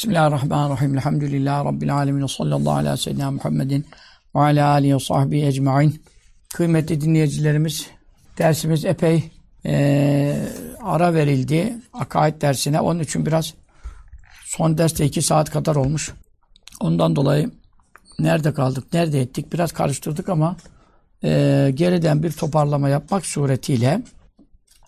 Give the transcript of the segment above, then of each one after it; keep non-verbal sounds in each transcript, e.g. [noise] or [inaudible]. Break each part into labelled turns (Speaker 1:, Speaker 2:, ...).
Speaker 1: Bismillahirrahmanirrahim. Elhamdülillahi Rabbil alemin. Sallallahu ala seyyidina Muhammedin ve ala alihi ve sahbihi ecma'in. Kıymetli dinleyicilerimiz, dersimiz epey e, ara verildi. Akaid dersine. Onun için biraz son derste iki saat kadar olmuş. Ondan dolayı nerede kaldık, nerede ettik biraz karıştırdık ama e, geriden bir toparlama yapmak suretiyle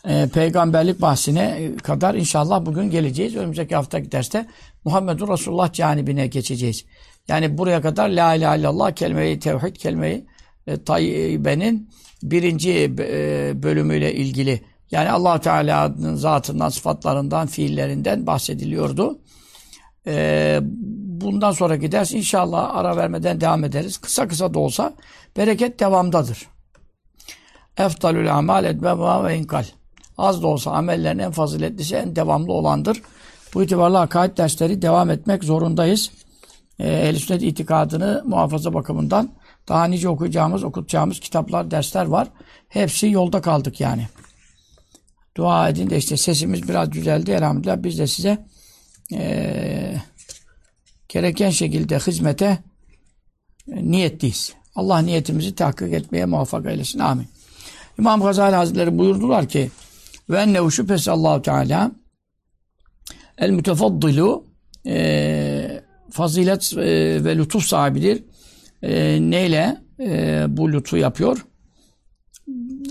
Speaker 1: e, peygamberlik bahsine kadar inşallah bugün geleceğiz. Önümüzdeki haftaki derste Muhammedur Resulullah canibine geçeceğiz. Yani buraya kadar La ilahe illallah kelime-i tevhid, kelime-i e, tayyibenin birinci e, bölümüyle ilgili yani allah Teala'nın zatından, sıfatlarından, fiillerinden bahsediliyordu. E, bundan sonraki ders inşallah ara vermeden devam ederiz. Kısa kısa da olsa bereket devamdadır. Eftalül amal etmema ve inkal. Az da olsa amellerin en faziletlisi, en devamlı olandır. Bu itibarla akaid dersleri devam etmek zorundayız. Ee, Ehl-i sünnet itikadını muhafaza bakımından daha nice okuyacağımız, okutacağımız kitaplar, dersler var. Hepsi yolda kaldık yani. Dua edin de işte sesimiz biraz düzeldi elhamdülillah. Biz de size e, gereken şekilde hizmete e, niyetliyiz. Allah niyetimizi tahkik etmeye muvaffak eylesin. Amin. İmam Gazali Hazretleri buyurdular ki ve ennehu şüphesi Allahu Teala el mütefaddilu e, fazilet e, ve lütuf sahibidir. E, neyle e, bu lütfu yapıyor?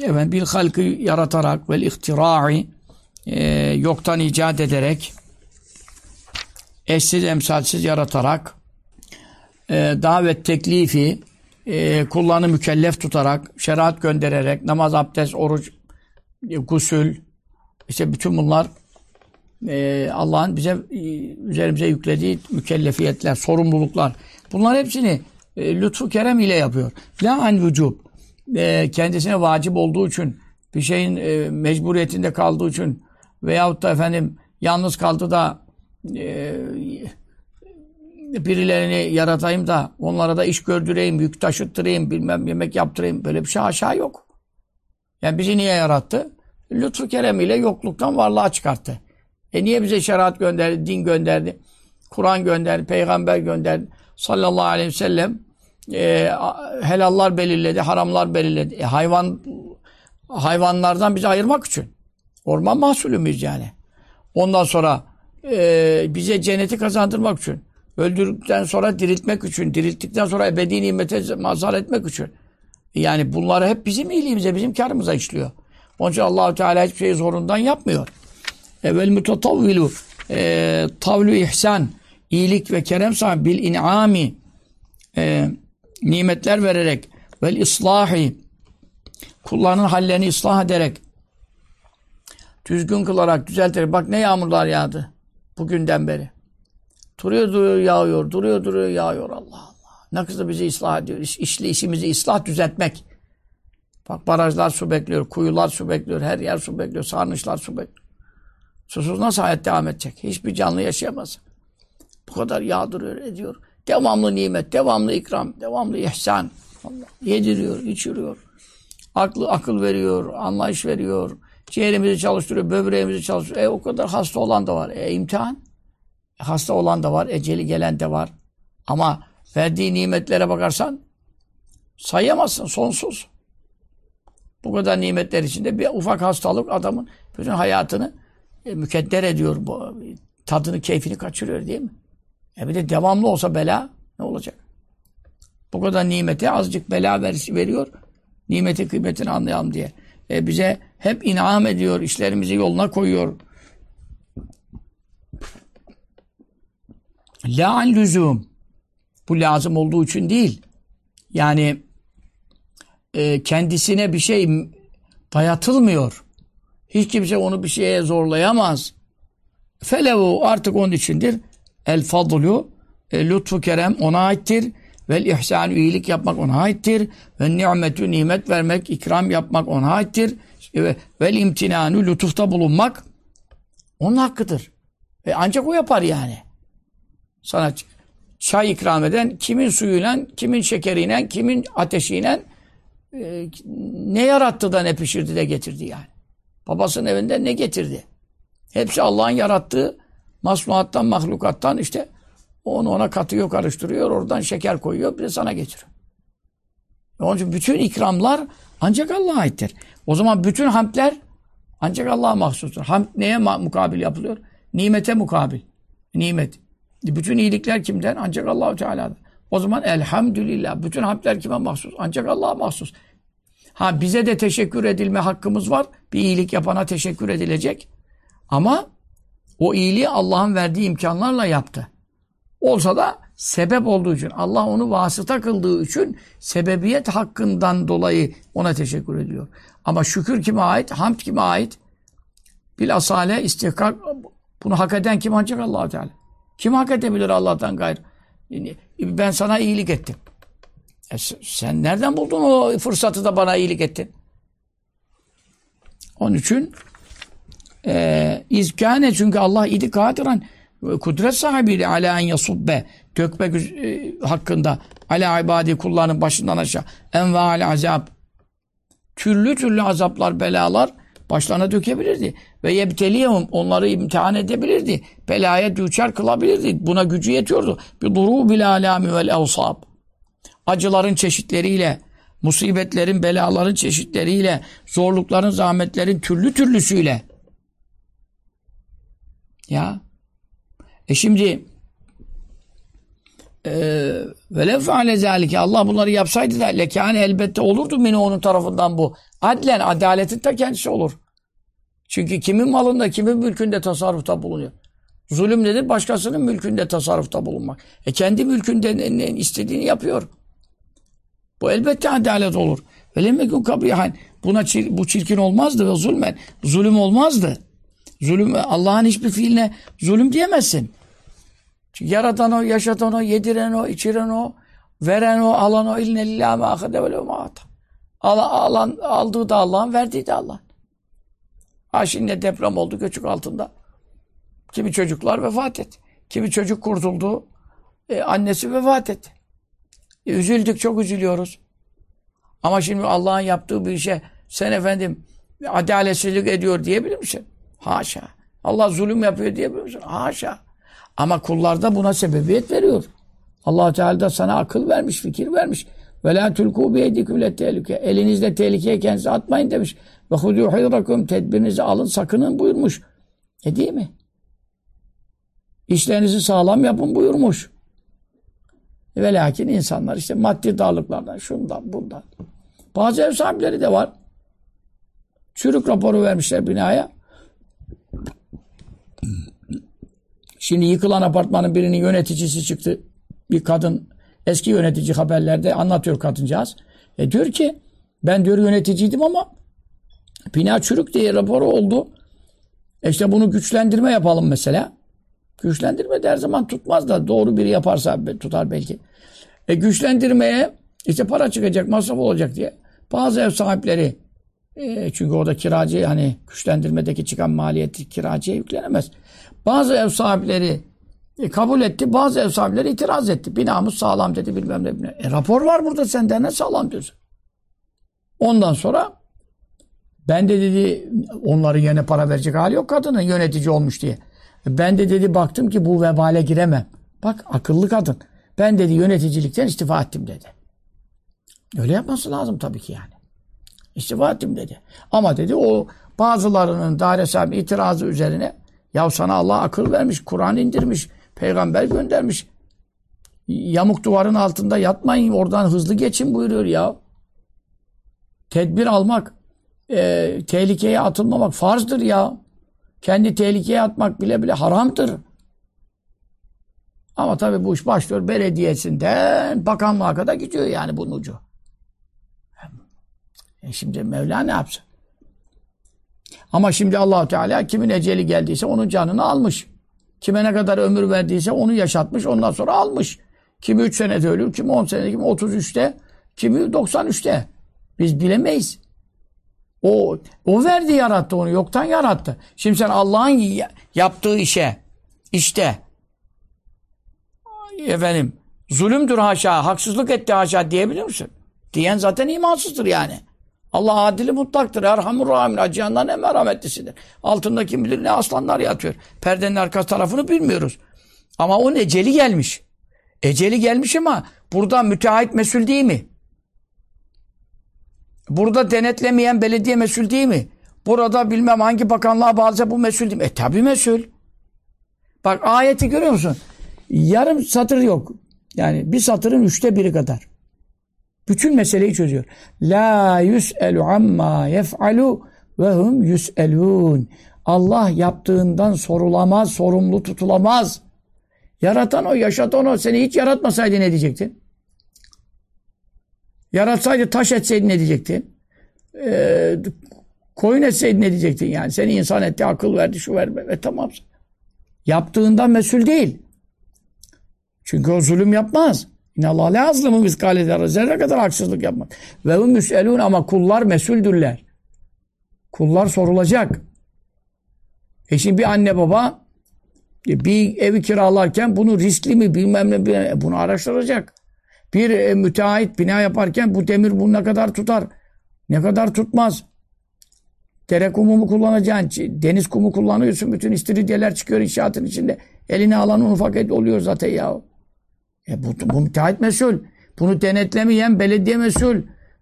Speaker 1: Evet, bir halkı yaratarak ve ihtirai e, yoktan icat ederek eşsiz emsalsiz yaratarak e, davet teklifi e, kullanı mükellef tutarak şeriat göndererek namaz, abdest, oruç, gusül işte bütün bunlar e, Allah'ın bize e, üzerimize yüklediği mükellefiyetler, sorumluluklar. Bunlar hepsini e, lütfu kerem ile yapıyor. La an vücub. E, kendisine vacip olduğu için bir şeyin e, mecburiyetinde kaldığı için veyahut da efendim yalnız kaldı da e, birilerini yaratayım da onlara da iş gördüreyim, yük taşıttırayım, bilmem yemek yaptırayım. Böyle bir şey aşağı yok. Yani bizi niye yarattı? Lütfu kerem ile yokluktan varlığa çıkarttı. E niye bize şeriat gönderdi, din gönderdi, Kur'an gönderdi, peygamber gönderdi sallallahu aleyhi ve sellem e, helallar belirledi, haramlar belirledi. E, hayvan hayvanlardan bizi ayırmak için. Orman mahsulü müyüz yani? Ondan sonra e, bize cenneti kazandırmak için. Öldürdükten sonra diriltmek için. Dirilttikten sonra ebedi nimete mazhar etmek için. Yani bunları hep bizim iyiliğimize, bizim karımıza işliyor. Onun için allah Teala hiçbir şeyi zorundan yapmıyor. Evel mütetavvilu e, tavlu ihsan iyilik ve kerem sahibi bil in'ami e, nimetler vererek vel islahi kullarının hallerini ıslah ederek düzgün kılarak düzelterek bak ne yağmurlar yağdı bugünden beri. Duruyor duruyor yağıyor, duruyor duruyor yağıyor Allah Allah. Ne kızı bizi ıslah ediyor. İş, işli işimizi ıslah düzeltmek. Bak barajlar su bekliyor, kuyular su bekliyor, her yer su bekliyor, sarnıçlar su bekliyor. Susuz nasıl hayat devam edecek? Hiçbir canlı yaşayamaz. Bu kadar yağdırıyor, ediyor. Devamlı nimet, devamlı ikram, devamlı ihsan. Allah yediriyor, içiriyor. Aklı akıl veriyor, anlayış veriyor. Ciğerimizi çalıştırıyor, böbreğimizi çalıştırıyor. E o kadar hasta olan da var. E imtihan. Hasta olan da var, eceli gelen de var. Ama verdiği nimetlere bakarsan sayamazsın, sonsuz. Bu kadar nimetler içinde bir ufak hastalık adamın bütün hayatını e, mükedder ediyor. Bu, tadını, keyfini kaçırıyor değil mi? E bir de devamlı olsa bela ne olacak? Bu kadar nimeti azıcık bela ver, veriyor. Nimeti kıymetini anlayalım diye. E bize hep inam ediyor, işlerimizi yoluna koyuyor. La lüzum. Bu lazım olduğu için değil. Yani e, kendisine bir şey dayatılmıyor. Hiç kimse onu bir şeye zorlayamaz. Felevu artık onun içindir. El fadlu e, lütfu kerem ona aittir. Vel ihsan iyilik yapmak ona aittir. Ve nimetü nimet vermek, ikram yapmak ona aittir. Ve vel imtinanu lütufta bulunmak onun hakkıdır. Ve ancak o yapar yani. Sana çay ikram eden kimin suyuyla, kimin şekeriyle, kimin ateşiyle e, ne yarattı da ne pişirdi de getirdi yani. Babasının evinde ne getirdi? Hepsi Allah'ın yarattığı masnuattan, mahlukattan işte onu ona katıyor, karıştırıyor, oradan şeker koyuyor, bir de sana getiriyor. Onun için bütün ikramlar ancak Allah'a aittir. O zaman bütün hamdler ancak Allah'a mahsustur. Hamd neye mukabil yapılıyor? Nimete mukabil. Nimet. Bütün iyilikler kimden? Ancak Allahu Teala'dan. O zaman elhamdülillah. Bütün hamdler kime mahsus? Ancak Allah'a mahsus. Ha bize de teşekkür edilme hakkımız var. Bir iyilik yapana teşekkür edilecek. Ama o iyiliği Allah'ın verdiği imkanlarla yaptı. Olsa da sebep olduğu için, Allah onu vasıta kıldığı için sebebiyet hakkından dolayı ona teşekkür ediyor. Ama şükür kime ait? Hamd kime ait? Bil asale istihkak bunu hak eden kim ancak allah Teala. Kim hak edebilir Allah'tan gayrı? Ben sana iyilik ettim. E sen nereden buldun o fırsatı da bana iyilik ettin? Onun için e, izkâne çünkü Allah idi kadiran kudret sahibi ala en yasubbe dökmek e, hakkında ala ibadi kullarının başından aşağı envâl azab türlü türlü azaplar, belalar başlarına dökebilirdi. Ve yebteliyehum onları imtihan edebilirdi. Belaya düçar kılabilirdi. Buna gücü yetiyordu. Bir duru bil alami vel evsab. Acıların çeşitleriyle, musibetlerin, belaların çeşitleriyle, zorlukların, zahmetlerin türlü türlüsüyle. Ya. E şimdi velev feale zâlike Allah bunları yapsaydı da lekâne elbette olurdu mini onun tarafından bu. Adlen, adaletin ta kendisi olur. Çünkü kimin malında, kimin mülkünde tasarrufta bulunuyor. Zulüm nedir? Başkasının mülkünde tasarrufta bulunmak. E kendi mülkünde ne, ne istediğini yapıyor. Bu elbette adalet olur. Velemmekun kabrihan. Buna çir, bu çirkin olmazdı ve zulmen. Zulüm olmazdı. Zulüm Allah'ın hiçbir fiiline zulüm diyemezsin. Çünkü yaratan o, yaşatan o, yediren o, içiren o, veren o, alan o, ilne lillâ mâ ahede ve Alan, alan, aldığı da Allah'ın, verdiği de Allah'ın. Ha şimdi deprem oldu göçük altında. Kimi çocuklar vefat etti. Kimi çocuk kurtuldu. E, annesi vefat etti. E, üzüldük, çok üzülüyoruz. Ama şimdi Allah'ın yaptığı bir işe sen efendim adaletsizlik ediyor diyebilir misin? Haşa. Allah zulüm yapıyor diyebilir misin? Haşa. Ama kullarda buna sebebiyet veriyor. allah Teala da sana akıl vermiş, fikir vermiş. Ve la tulku biyediküm tehlike. Elinizde tehlikeye kendinizi atmayın demiş. Ve hudû hayrakum. Tedbirinizi alın, sakının buyurmuş. E değil mi? İşlerinizi sağlam yapın buyurmuş. Ve lakin insanlar işte maddi darlıklardan, şundan, bundan. Bazı ev sahipleri de var. Çürük raporu vermişler binaya. Şimdi yıkılan apartmanın birinin yöneticisi çıktı. Bir kadın eski yönetici haberlerde anlatıyor kadıncağız. E diyor ki ben diyor yöneticiydim ama bina çürük diye raporu oldu. E işte bunu güçlendirme yapalım mesela. Güçlendirme de her zaman tutmaz da doğru biri yaparsa tutar belki. E güçlendirmeye işte para çıkacak, masraf olacak diye. Bazı ev sahipleri e, çünkü orada kiracı hani güçlendirmedeki çıkan maliyeti kiracıya yüklenemez. Bazı ev sahipleri e, kabul etti. Bazı ev sahipleri itiraz etti. Binamız sağlam dedi bilmem ne. E, rapor var burada senden ne sağlam diyorsun. Ondan sonra ben de dedi onların yerine para verecek hali yok kadının yönetici olmuş diye. Ben de dedi baktım ki bu vebale giremem. Bak akıllı kadın. Ben dedi yöneticilikten istifa ettim dedi. Öyle yapması lazım tabii ki yani. İstifa ettim dedi. Ama dedi o bazılarının daire sahibi itirazı üzerine ya sana Allah akıl vermiş, Kur'an indirmiş, peygamber göndermiş. Yamuk duvarın altında yatmayın, oradan hızlı geçin buyuruyor ya. Tedbir almak, e, tehlikeye atılmamak farzdır ya. Kendi tehlikeye atmak bile bile haramdır. Ama tabii bu iş başlıyor belediyesinden bakanlığa kadar gidiyor yani bunun ucu. E şimdi Mevla ne yapsın? Ama şimdi Allahu Teala kimin eceli geldiyse onun canını almış. Kime ne kadar ömür verdiyse onu yaşatmış, ondan sonra almış. Kimi 3 senede ölür, kimi 10 senede, kimi 33'te, kimi 93'te. Biz bilemeyiz. O, o verdi yarattı onu, yoktan yarattı. Şimdi sen Allah'ın yaptığı işe, işte, efendim, zulümdür haşa, haksızlık etti haşa diyebilir misin? Diyen zaten imansızdır yani. Allah adili mutlaktır. Erhamur Rahim. Acıyandan en merhametlisidir. Altında kim bilir ne aslanlar yatıyor. Perdenin arka tarafını bilmiyoruz. Ama onun eceli gelmiş. Eceli gelmiş ama burada müteahhit mesul değil mi? Burada denetlemeyen belediye mesul değil mi? Burada bilmem hangi bakanlığa bağlıca bu mesul değil mi? E tabi mesul. Bak ayeti görüyor musun? Yarım satır yok. Yani bir satırın üçte biri kadar. Bütün meseleyi çözüyor. La yus'elu amma yef'alu ve hum yus'elun. Allah yaptığından sorulamaz, sorumlu tutulamaz. Yaratan o, yaşatan o. Seni hiç yaratmasaydı ne diyecektin? Yaratsaydı taş etseydin ne diyecektin? Ee, koyun etseydin ne diyecektin yani? Seni insan etti, akıl verdi, şu verdi. E tamam. Yaptığından mesul değil. Çünkü o zulüm yapmaz. İnallah la azlımı miskale. Zerre kadar haksızlık yapmaz. Ve hum müselun ama kullar mesuldürler. Kullar sorulacak. E şimdi bir anne baba e, bir evi kiralarken bunu riskli mi bilmem ne bunu araştıracak. Bir e, müteahhit bina yaparken bu demir bunu ne kadar tutar? Ne kadar tutmaz? Dere kumu mu kullanacaksın? Deniz kumu kullanıyorsun. Bütün istiridyeler çıkıyor inşaatın içinde. Eline alan ufak et oluyor zaten ya. E bu, bu müteahhit mesul. Bunu denetlemeyen belediye mesul.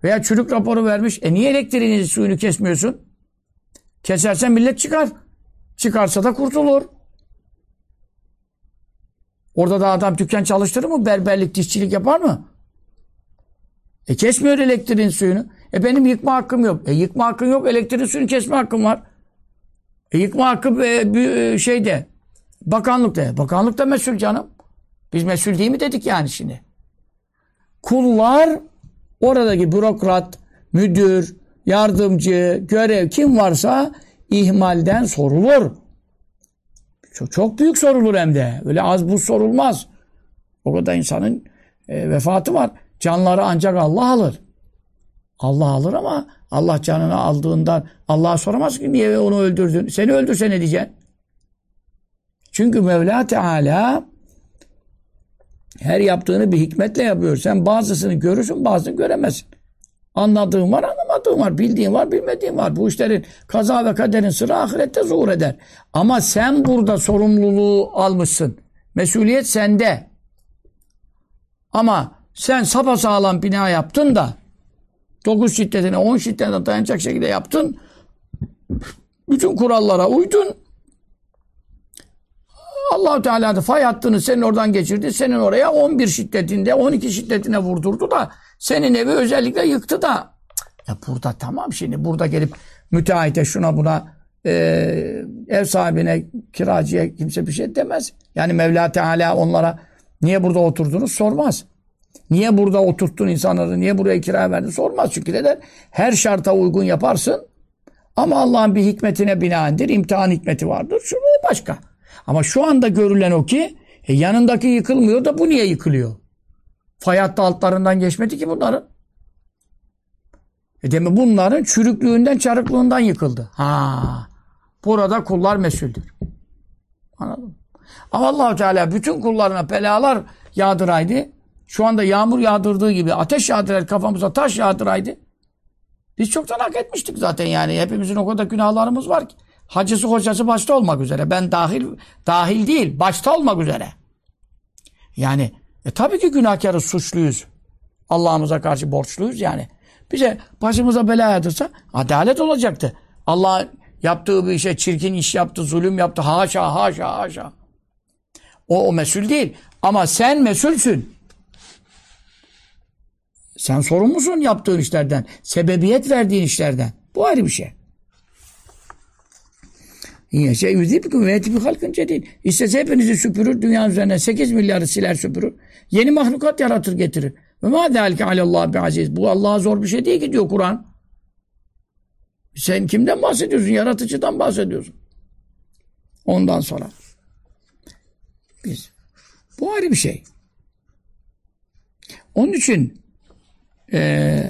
Speaker 1: Veya çürük raporu vermiş. E niye elektriğini suyunu kesmiyorsun? Kesersen millet çıkar. Çıkarsa da kurtulur. Orada da adam dükkan çalıştırır mı? Berberlik, dişçilik yapar mı? E kesmiyor elektriğin suyunu. E benim yıkma hakkım yok. E yıkma hakkın yok. Elektriğin suyunu kesme hakkım var. E yıkma hakkı e, e, şeyde. Bakanlıkta. Bakanlık da mesul canım. Biz mesul değil mi dedik yani şimdi. Kullar oradaki bürokrat, müdür, yardımcı, görev kim varsa ihmalden sorulur. Çok, çok büyük sorulur hem de. Öyle az bu sorulmaz. O kadar insanın e, vefatı var. Canları ancak Allah alır. Allah alır ama Allah canını aldığından Allah'a soramaz ki niye onu öldürdün. Seni öldürse ne diyeceksin? Çünkü Mevla Teala her yaptığını bir hikmetle yapıyor. Sen bazısını görürsün bazısını göremezsin. Anladığın var, anlamadığın var, bildiğin var, bilmediğin var. Bu işlerin kaza ve kaderin sıra ahirette zuhur eder. Ama sen burada sorumluluğu almışsın. Mesuliyet sende. Ama sen sapasağlam bina yaptın da 9 şiddetine 10 şiddetine dayanacak şekilde yaptın. Bütün kurallara uydun. Allah Teala da fay hattını senin oradan geçirdi. Senin oraya 11 şiddetinde 12 şiddetine vurdurdu da senin evi özellikle yıktı da. Ya burada tamam şimdi burada gelip müteahhite şuna buna e, ev sahibine kiracıya kimse bir şey demez. Yani Mevla Teala onlara niye burada oturdunuz sormaz. Niye burada oturttun insanları, niye buraya kira verdin sormaz. Çünkü neden? Her şarta uygun yaparsın. Ama Allah'ın bir hikmetine binaendir. imtihan hikmeti vardır. Şu başka. Ama şu anda görülen o ki e, yanındaki yıkılmıyor da bu niye yıkılıyor? Fay altlarından geçmedi ki bunların. E demek bunların çürüklüğünden, çarıklığından yıkıldı. Ha. Burada kullar mesuldür. Anladın mı? Ama allah Teala bütün kullarına belalar yağdıraydı. Şu anda yağmur yağdırdığı gibi ateş yağdıraydı, kafamıza taş yağdıraydı. Biz çoktan hak etmiştik zaten yani. Hepimizin o kadar günahlarımız var ki. Hacısı hocası başta olmak üzere. Ben dahil dahil değil, başta olmak üzere. Yani e tabii ki günahkarız, suçluyuz. Allah'ımıza karşı borçluyuz yani. Bize başımıza bela yatırsa adalet olacaktı. Allah yaptığı bir işe çirkin iş yaptı, zulüm yaptı. Haşa, haşa, haşa. O, o mesul değil. Ama sen mesulsün. Sen sorumlusun yaptığın işlerden. Sebebiyet verdiğin işlerden. Bu ayrı bir şey. Şey yüzibüküm ve halkın cedid. İstese hepinizi süpürür, dünya üzerine 8 milyarı siler süpürür. Yeni mahlukat yaratır getirir. Ve ma zâlike alallah bi aziz. Bu Allah'a zor bir şey değil ki diyor Kur'an. Sen kimden bahsediyorsun? Yaratıcıdan bahsediyorsun. Ondan sonra. Biz. Bu ayrı bir şey. Onun için e,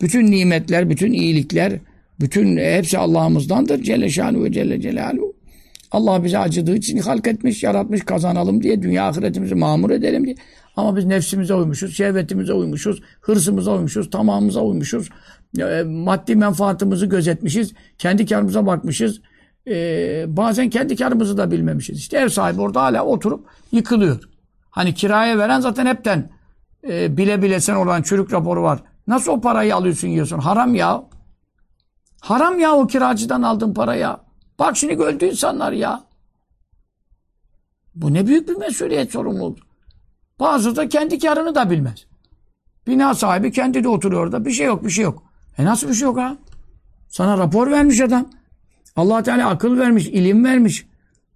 Speaker 1: bütün nimetler, bütün iyilikler, bütün hepsi Allah'ımızdandır. Celle şanu ve Celle Celaluhu. Allah bize acıdığı için halk etmiş, yaratmış, kazanalım diye, dünya ahiretimizi mamur edelim diye. Ama biz nefsimize uymuşuz, şehvetimize uymuşuz, hırsımıza uymuşuz, tamamımıza uymuşuz. e, maddi menfaatımızı gözetmişiz. Kendi karımıza bakmışız. E, bazen kendi karımızı da bilmemişiz. İşte ev sahibi orada hala oturup yıkılıyor. Hani kiraya veren zaten hepten e, bile bile sen oradan çürük raporu var. Nasıl o parayı alıyorsun yiyorsun? Haram ya. Haram ya o kiracıdan aldığın para ya. Bak şimdi öldü insanlar ya. Bu ne büyük bir mesuliyet sorumluluğu. Bazı da kendi karını da bilmez. Bina sahibi kendi de oturuyor orada. Bir şey yok, bir şey yok. E nasıl bir şey yok ha? Sana rapor vermiş adam. allah Teala akıl vermiş, ilim vermiş.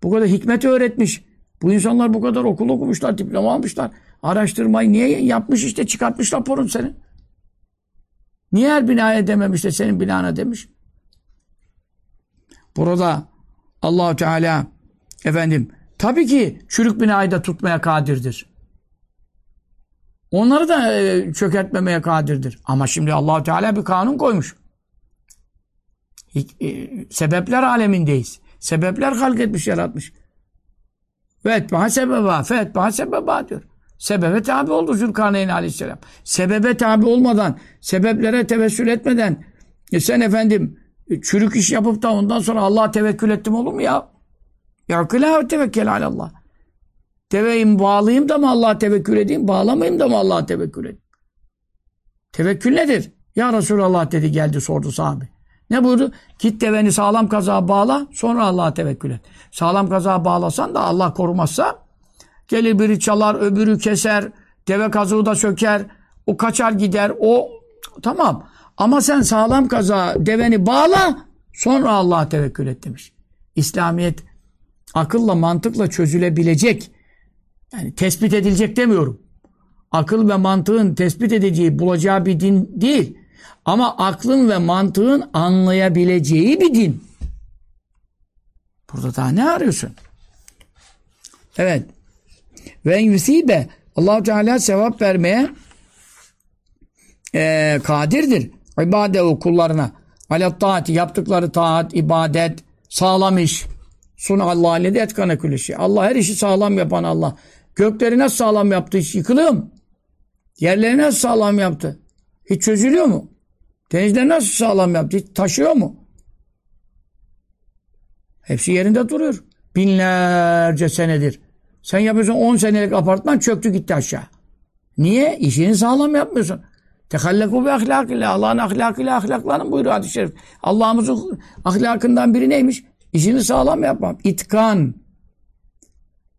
Speaker 1: Bu kadar hikmet öğretmiş. Bu insanlar bu kadar okul okumuşlar, diploma almışlar. Araştırmayı niye yapmış işte çıkartmış raporun senin. Niye her binaya dememiş de senin binana demiş? Burada Allahu Teala efendim tabii ki çürük binayı da tutmaya kadirdir. Onları da e, çökertmemeye kadirdir. Ama şimdi Allahu Teala bir kanun koymuş. E, sebepler alemindeyiz. Sebepler halk etmiş, yaratmış. Ve etbaha sebeba, fe etbaha sebeba diyor. Sebebe tabi oldu Zülkarneyn aleyhisselam. Sebebe tabi olmadan, sebeplere tevessül etmeden e sen efendim çürük iş yapıp da ondan sonra Allah'a tevekkül ettim olur mu ya? Ya kıla tevekkül Allah. Deveyim bağlayayım da mı Allah'a tevekkül edeyim? Bağlamayayım da mı Allah'a tevekkül edeyim? Tevekkül nedir? Ya Resulallah dedi geldi sordu sahabe. Ne buyurdu? Git deveni sağlam kazağa bağla sonra Allah'a tevekkül et. Sağlam kazağa bağlasan da Allah korumazsa gelir biri çalar öbürü keser deve kazığı da söker o kaçar gider o tamam ama sen sağlam kazağa deveni bağla sonra Allah'a tevekkül et demiş. İslamiyet akılla mantıkla çözülebilecek yani tespit edilecek demiyorum. Akıl ve mantığın tespit edeceği, bulacağı bir din değil. Ama aklın ve mantığın anlayabileceği bir din. Burada daha ne arıyorsun? Evet. Ve yusibe allah Teala sevap vermeye e, kadirdir. İbadehu kullarına. Alet taati yaptıkları taat, ibadet, sağlam iş. Sun Allah ledi etkane kulişi. Allah her işi sağlam yapan Allah. Gökleri nasıl sağlam yaptı? Hiç yıkılıyor mu? Yerleri nasıl sağlam yaptı? Hiç çözülüyor mu? Denizleri nasıl sağlam yaptı? Hiç taşıyor mu? Hepsi yerinde duruyor. Binlerce senedir. Sen yapıyorsun 10 senelik apartman çöktü gitti aşağı. Niye? İşini sağlam yapmıyorsun. Tehalleku bi ahlakillah. Allah'ın ahlakıyla ahlaklanın buyuruyor hadis-i şerif. Allah'ımızın ahlakından biri neymiş? İşini sağlam yapmam. İtkan.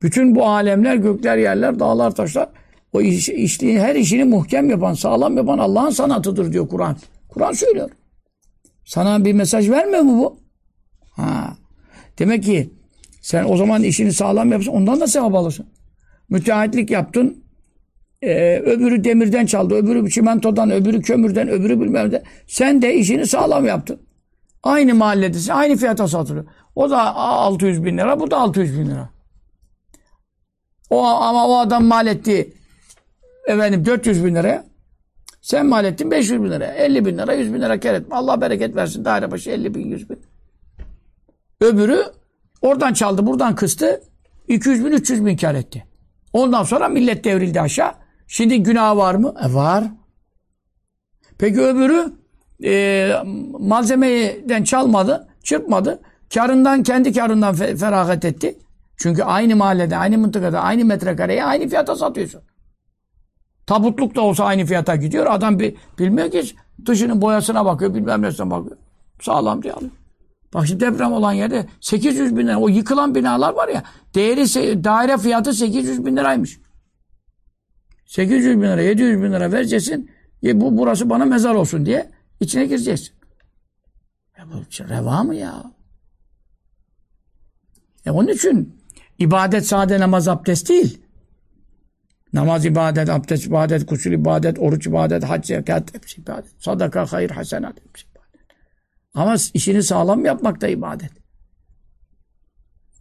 Speaker 1: Bütün bu alemler, gökler, yerler, dağlar, taşlar o iş, işliğin her işini muhkem yapan, sağlam yapan Allah'ın sanatıdır diyor Kur'an. Kur'an söylüyor. Sana bir mesaj vermiyor mu bu? Ha. Demek ki sen o zaman işini sağlam yapsın, ondan da sevap alırsın. Müteahhitlik yaptın, ee, öbürü demirden çaldı, öbürü çimentodan, öbürü kömürden, öbürü bilmem de. Sen de işini sağlam yaptın. Aynı mahalledesin, aynı fiyata satılıyor. O da 600 bin lira, bu da 600 bin lira. O, ama o adam mal etti efendim 400 bin liraya. Sen mal ettin 500 bin liraya. 50 bin lira, 100 bin lira kar etme. Allah bereket versin. Daire başı 50 bin, 100 bin. Öbürü oradan çaldı, buradan kıstı. 200 bin, 300 bin kar etti. Ondan sonra millet devrildi aşağı. Şimdi günah var mı? E var. Peki öbürü e, malzemeden çalmadı, çırpmadı. Karından, kendi karından fe feragat etti. Çünkü aynı mahallede, aynı mıntıkada, aynı metrekareye aynı fiyata satıyorsun. Tabutluk da olsa aynı fiyata gidiyor. Adam bir, bilmiyor ki dışının boyasına bakıyor, bilmem nesine bakıyor. Sağlam diye alıyor. Bak şimdi deprem olan yerde 800 bin lira, o yıkılan binalar var ya, değeri, daire fiyatı 800 bin liraymış. 800 bin lira, 700 bin lira vereceksin, e bu burası bana mezar olsun diye içine gireceksin. Ya bu reva mı ya? E onun için İbadet sade namaz abdest değil. Namaz ibadet, abdest ibadet, kusul ibadet, oruç ibadet, hac zekat hepsi ibadet. Sadaka, hayır, hasenat hepsi ibadet. Ama işini sağlam yapmak da ibadet.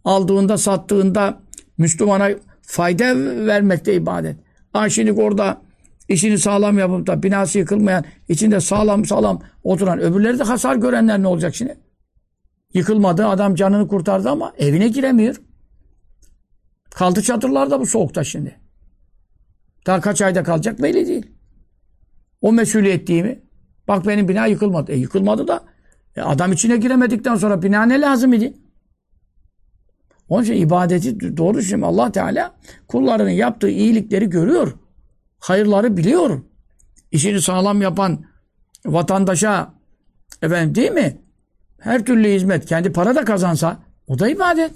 Speaker 1: Aldığında, sattığında Müslümana fayda vermek de ibadet. Aşinik orada işini sağlam yapıp da binası yıkılmayan, içinde sağlam sağlam oturan, öbürleri de hasar görenler ne olacak şimdi? Yıkılmadı, adam canını kurtardı ama evine giremiyor. Kaldı çadırlarda bu soğukta şimdi. Daha kaç ayda kalacak belli değil. O mesuliyet değil mi? Bak benim bina yıkılmadı. E yıkılmadı da e, adam içine giremedikten sonra bina ne lazım idi? Onun için ibadeti doğru şimdi Allah Teala kullarının yaptığı iyilikleri görüyor. Hayırları biliyor. İşini sağlam yapan vatandaşa efendim değil mi? Her türlü hizmet kendi para da kazansa o da ibadet.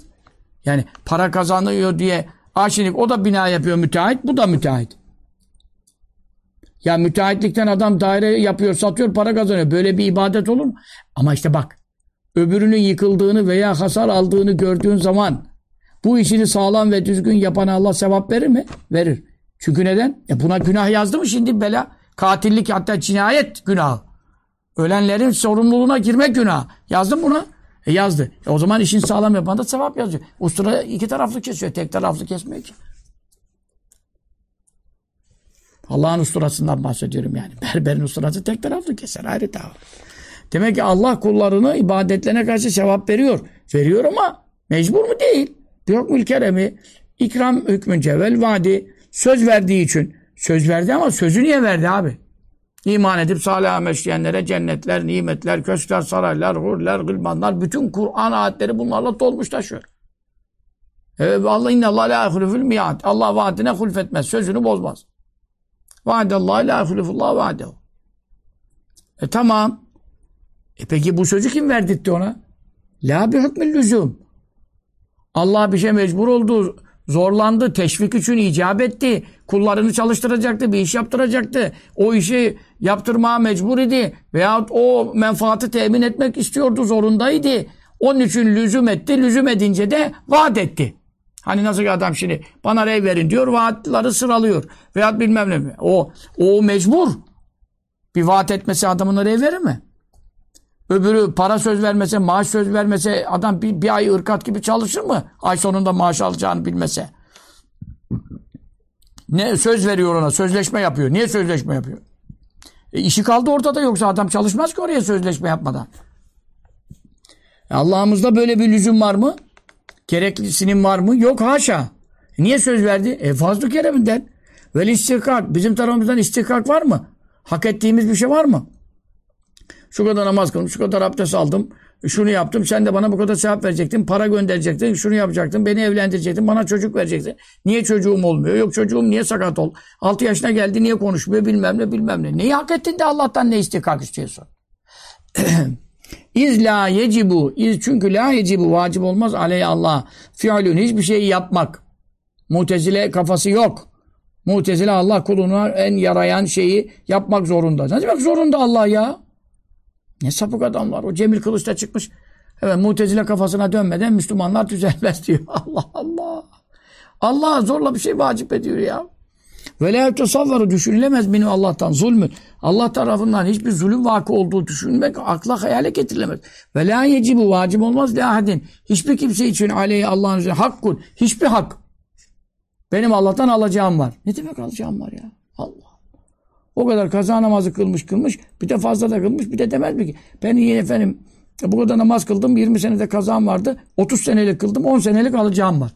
Speaker 1: Yani para kazanıyor diye aşinik o da bina yapıyor müteahhit bu da müteahhit. Ya müteahhitlikten adam daire yapıyor satıyor para kazanıyor. Böyle bir ibadet olur mu? Ama işte bak öbürünün yıkıldığını veya hasar aldığını gördüğün zaman bu işini sağlam ve düzgün yapan Allah sevap verir mi? Verir. Çünkü neden? E buna günah yazdı mı şimdi bela? Katillik hatta cinayet günahı. Ölenlerin sorumluluğuna girmek günah. Yazdım buna. E yazdı. E o zaman işin sağlam yapan da sevap yazıyor. Ustura iki taraflı kesiyor. Tek taraflı kesmiyor ki. Allah'ın usturasından bahsediyorum yani. Berberin usturası tek taraflı keser. Ayrı dava. Demek ki Allah kullarını ibadetlerine karşı sevap veriyor. Veriyor ama mecbur mu değil. Yok mül keremi ikram hükmünce vel vadi söz verdiği için söz verdi ama sözü niye verdi abi? İman edip salih amel işleyenlere cennetler, nimetler, köşkler, saraylar, hurler, gılmanlar, bütün Kur'an ayetleri bunlarla dolmuş taşıyor. Evet, Allah inna Allah la yuhliful mi'at. Allah vaadine hulfetmez, sözünü bozmaz. Vaadallah la yuhlifullah vaadehu. E tamam. E peki bu sözü kim verdirtti ona? La bi hükmül lüzum. Allah bir şey mecbur oldu, zorlandı, teşvik için icap etti. Kullarını çalıştıracaktı, bir iş yaptıracaktı. O işi yaptırmaya mecbur idi. Veyahut o menfaati temin etmek istiyordu, zorundaydı. Onun için lüzum etti, lüzum edince de vaat etti. Hani nasıl adam şimdi bana rey verin diyor, vaatları sıralıyor. Veyahut bilmem ne. O, o mecbur. Bir vaat etmesi adamın rey verir mi? Öbürü para söz vermese, maaş söz vermese adam bir, bir ay ırkat gibi çalışır mı? Ay sonunda maaş alacağını bilmese. Ne söz veriyor ona, sözleşme yapıyor. Niye sözleşme yapıyor? E, işi kaldı ortada yoksa adam çalışmaz ki oraya sözleşme yapmadan. E, Allah'ımızda böyle bir lüzum var mı? Gereklisinin var mı? Yok haşa. E, niye söz verdi? E fazla kereminden. Vel istihkak. Bizim tarafımızdan istihkak var mı? Hak ettiğimiz bir şey var mı? Şu kadar namaz kıldım, şu kadar abdest aldım, şunu yaptım, sen de bana bu kadar sevap verecektin, para gönderecektin, şunu yapacaktın, beni evlendirecektin, bana çocuk verecektin. Niye çocuğum olmuyor? Yok çocuğum niye sakat ol? 6 yaşına geldi niye konuşmuyor bilmem ne bilmem ne. Neyi hak ettin de Allah'tan ne istikak istiyorsun? [clears throat] İz la yecibu, iz çünkü la yecibu vacip olmaz aleyh Allah. Fiilün hiçbir şeyi yapmak. Mutezile kafası yok. Mutezile Allah kuluna en yarayan şeyi yapmak zorunda. Ne demek zorunda Allah ya? Ne sapık adamlar. O Cemil Kılıç'ta çıkmış. Evet mutezile kafasına dönmeden Müslümanlar düzelmez diyor. [laughs] Allah Allah. Allah zorla bir şey vacip ediyor ya. Ve la tasavvaru düşünülemez benim Allah'tan zulmün. Allah tarafından hiçbir zulüm vakı olduğu düşünmek akla hayale getirilemez. Ve la yecibu vacip olmaz la hadin. Hiçbir kimse için aleyhi Allah'ın üzerine hakkun. Hiçbir hak. Benim Allah'tan alacağım var. Ne demek alacağım var ya? Allah. O kadar kaza namazı kılmış kılmış. Bir de fazla da kılmış. Bir de demez mi ki? Ben iyi efendim bu kadar namaz kıldım. 20 senede kazam vardı. 30 senelik kıldım. 10 senelik alacağım var.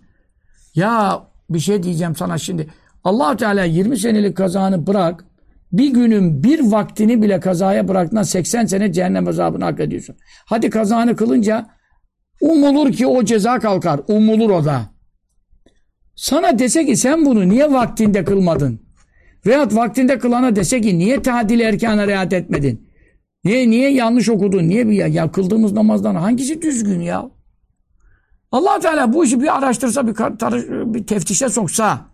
Speaker 1: Ya bir şey diyeceğim sana şimdi. allah Teala 20 senelik kazanı bırak. Bir günün bir vaktini bile kazaya bıraktığında 80 sene cehennem azabını hak ediyorsun. Hadi kazanı kılınca umulur ki o ceza kalkar. Umulur o da. Sana dese ki sen bunu niye vaktinde kılmadın? Veyahut vaktinde kılana dese ki niye tadil erkana riayet etmedin? Niye, niye yanlış okudun? Niye ya, ya kıldığımız namazdan hangisi düzgün ya? allah Teala bu işi bir araştırsa, bir, bir teftişe soksa,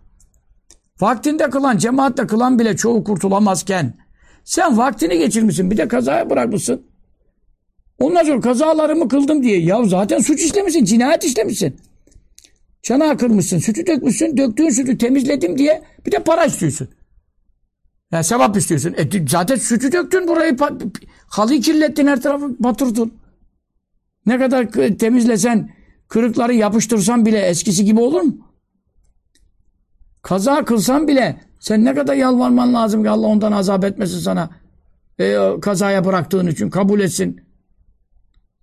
Speaker 1: vaktinde kılan, cemaatle kılan bile çoğu kurtulamazken, sen vaktini geçirmişsin, bir de kazaya bırakmışsın. Ondan sonra kazalarımı kıldım diye, ya zaten suç işlemişsin, cinayet işlemişsin. Çanağı kırmışsın, sütü dökmüşsün, döktüğün sütü temizledim diye bir de para istiyorsun. Yani sevap istiyorsun. E, zaten sütü döktün burayı. Halıyı kirlettin her tarafı batırdın. Ne kadar temizlesen kırıkları yapıştırsan bile eskisi gibi olur mu? Kaza kılsan bile sen ne kadar yalvarman lazım ki Allah ondan azap etmesin sana. E, kazaya bıraktığın için kabul etsin.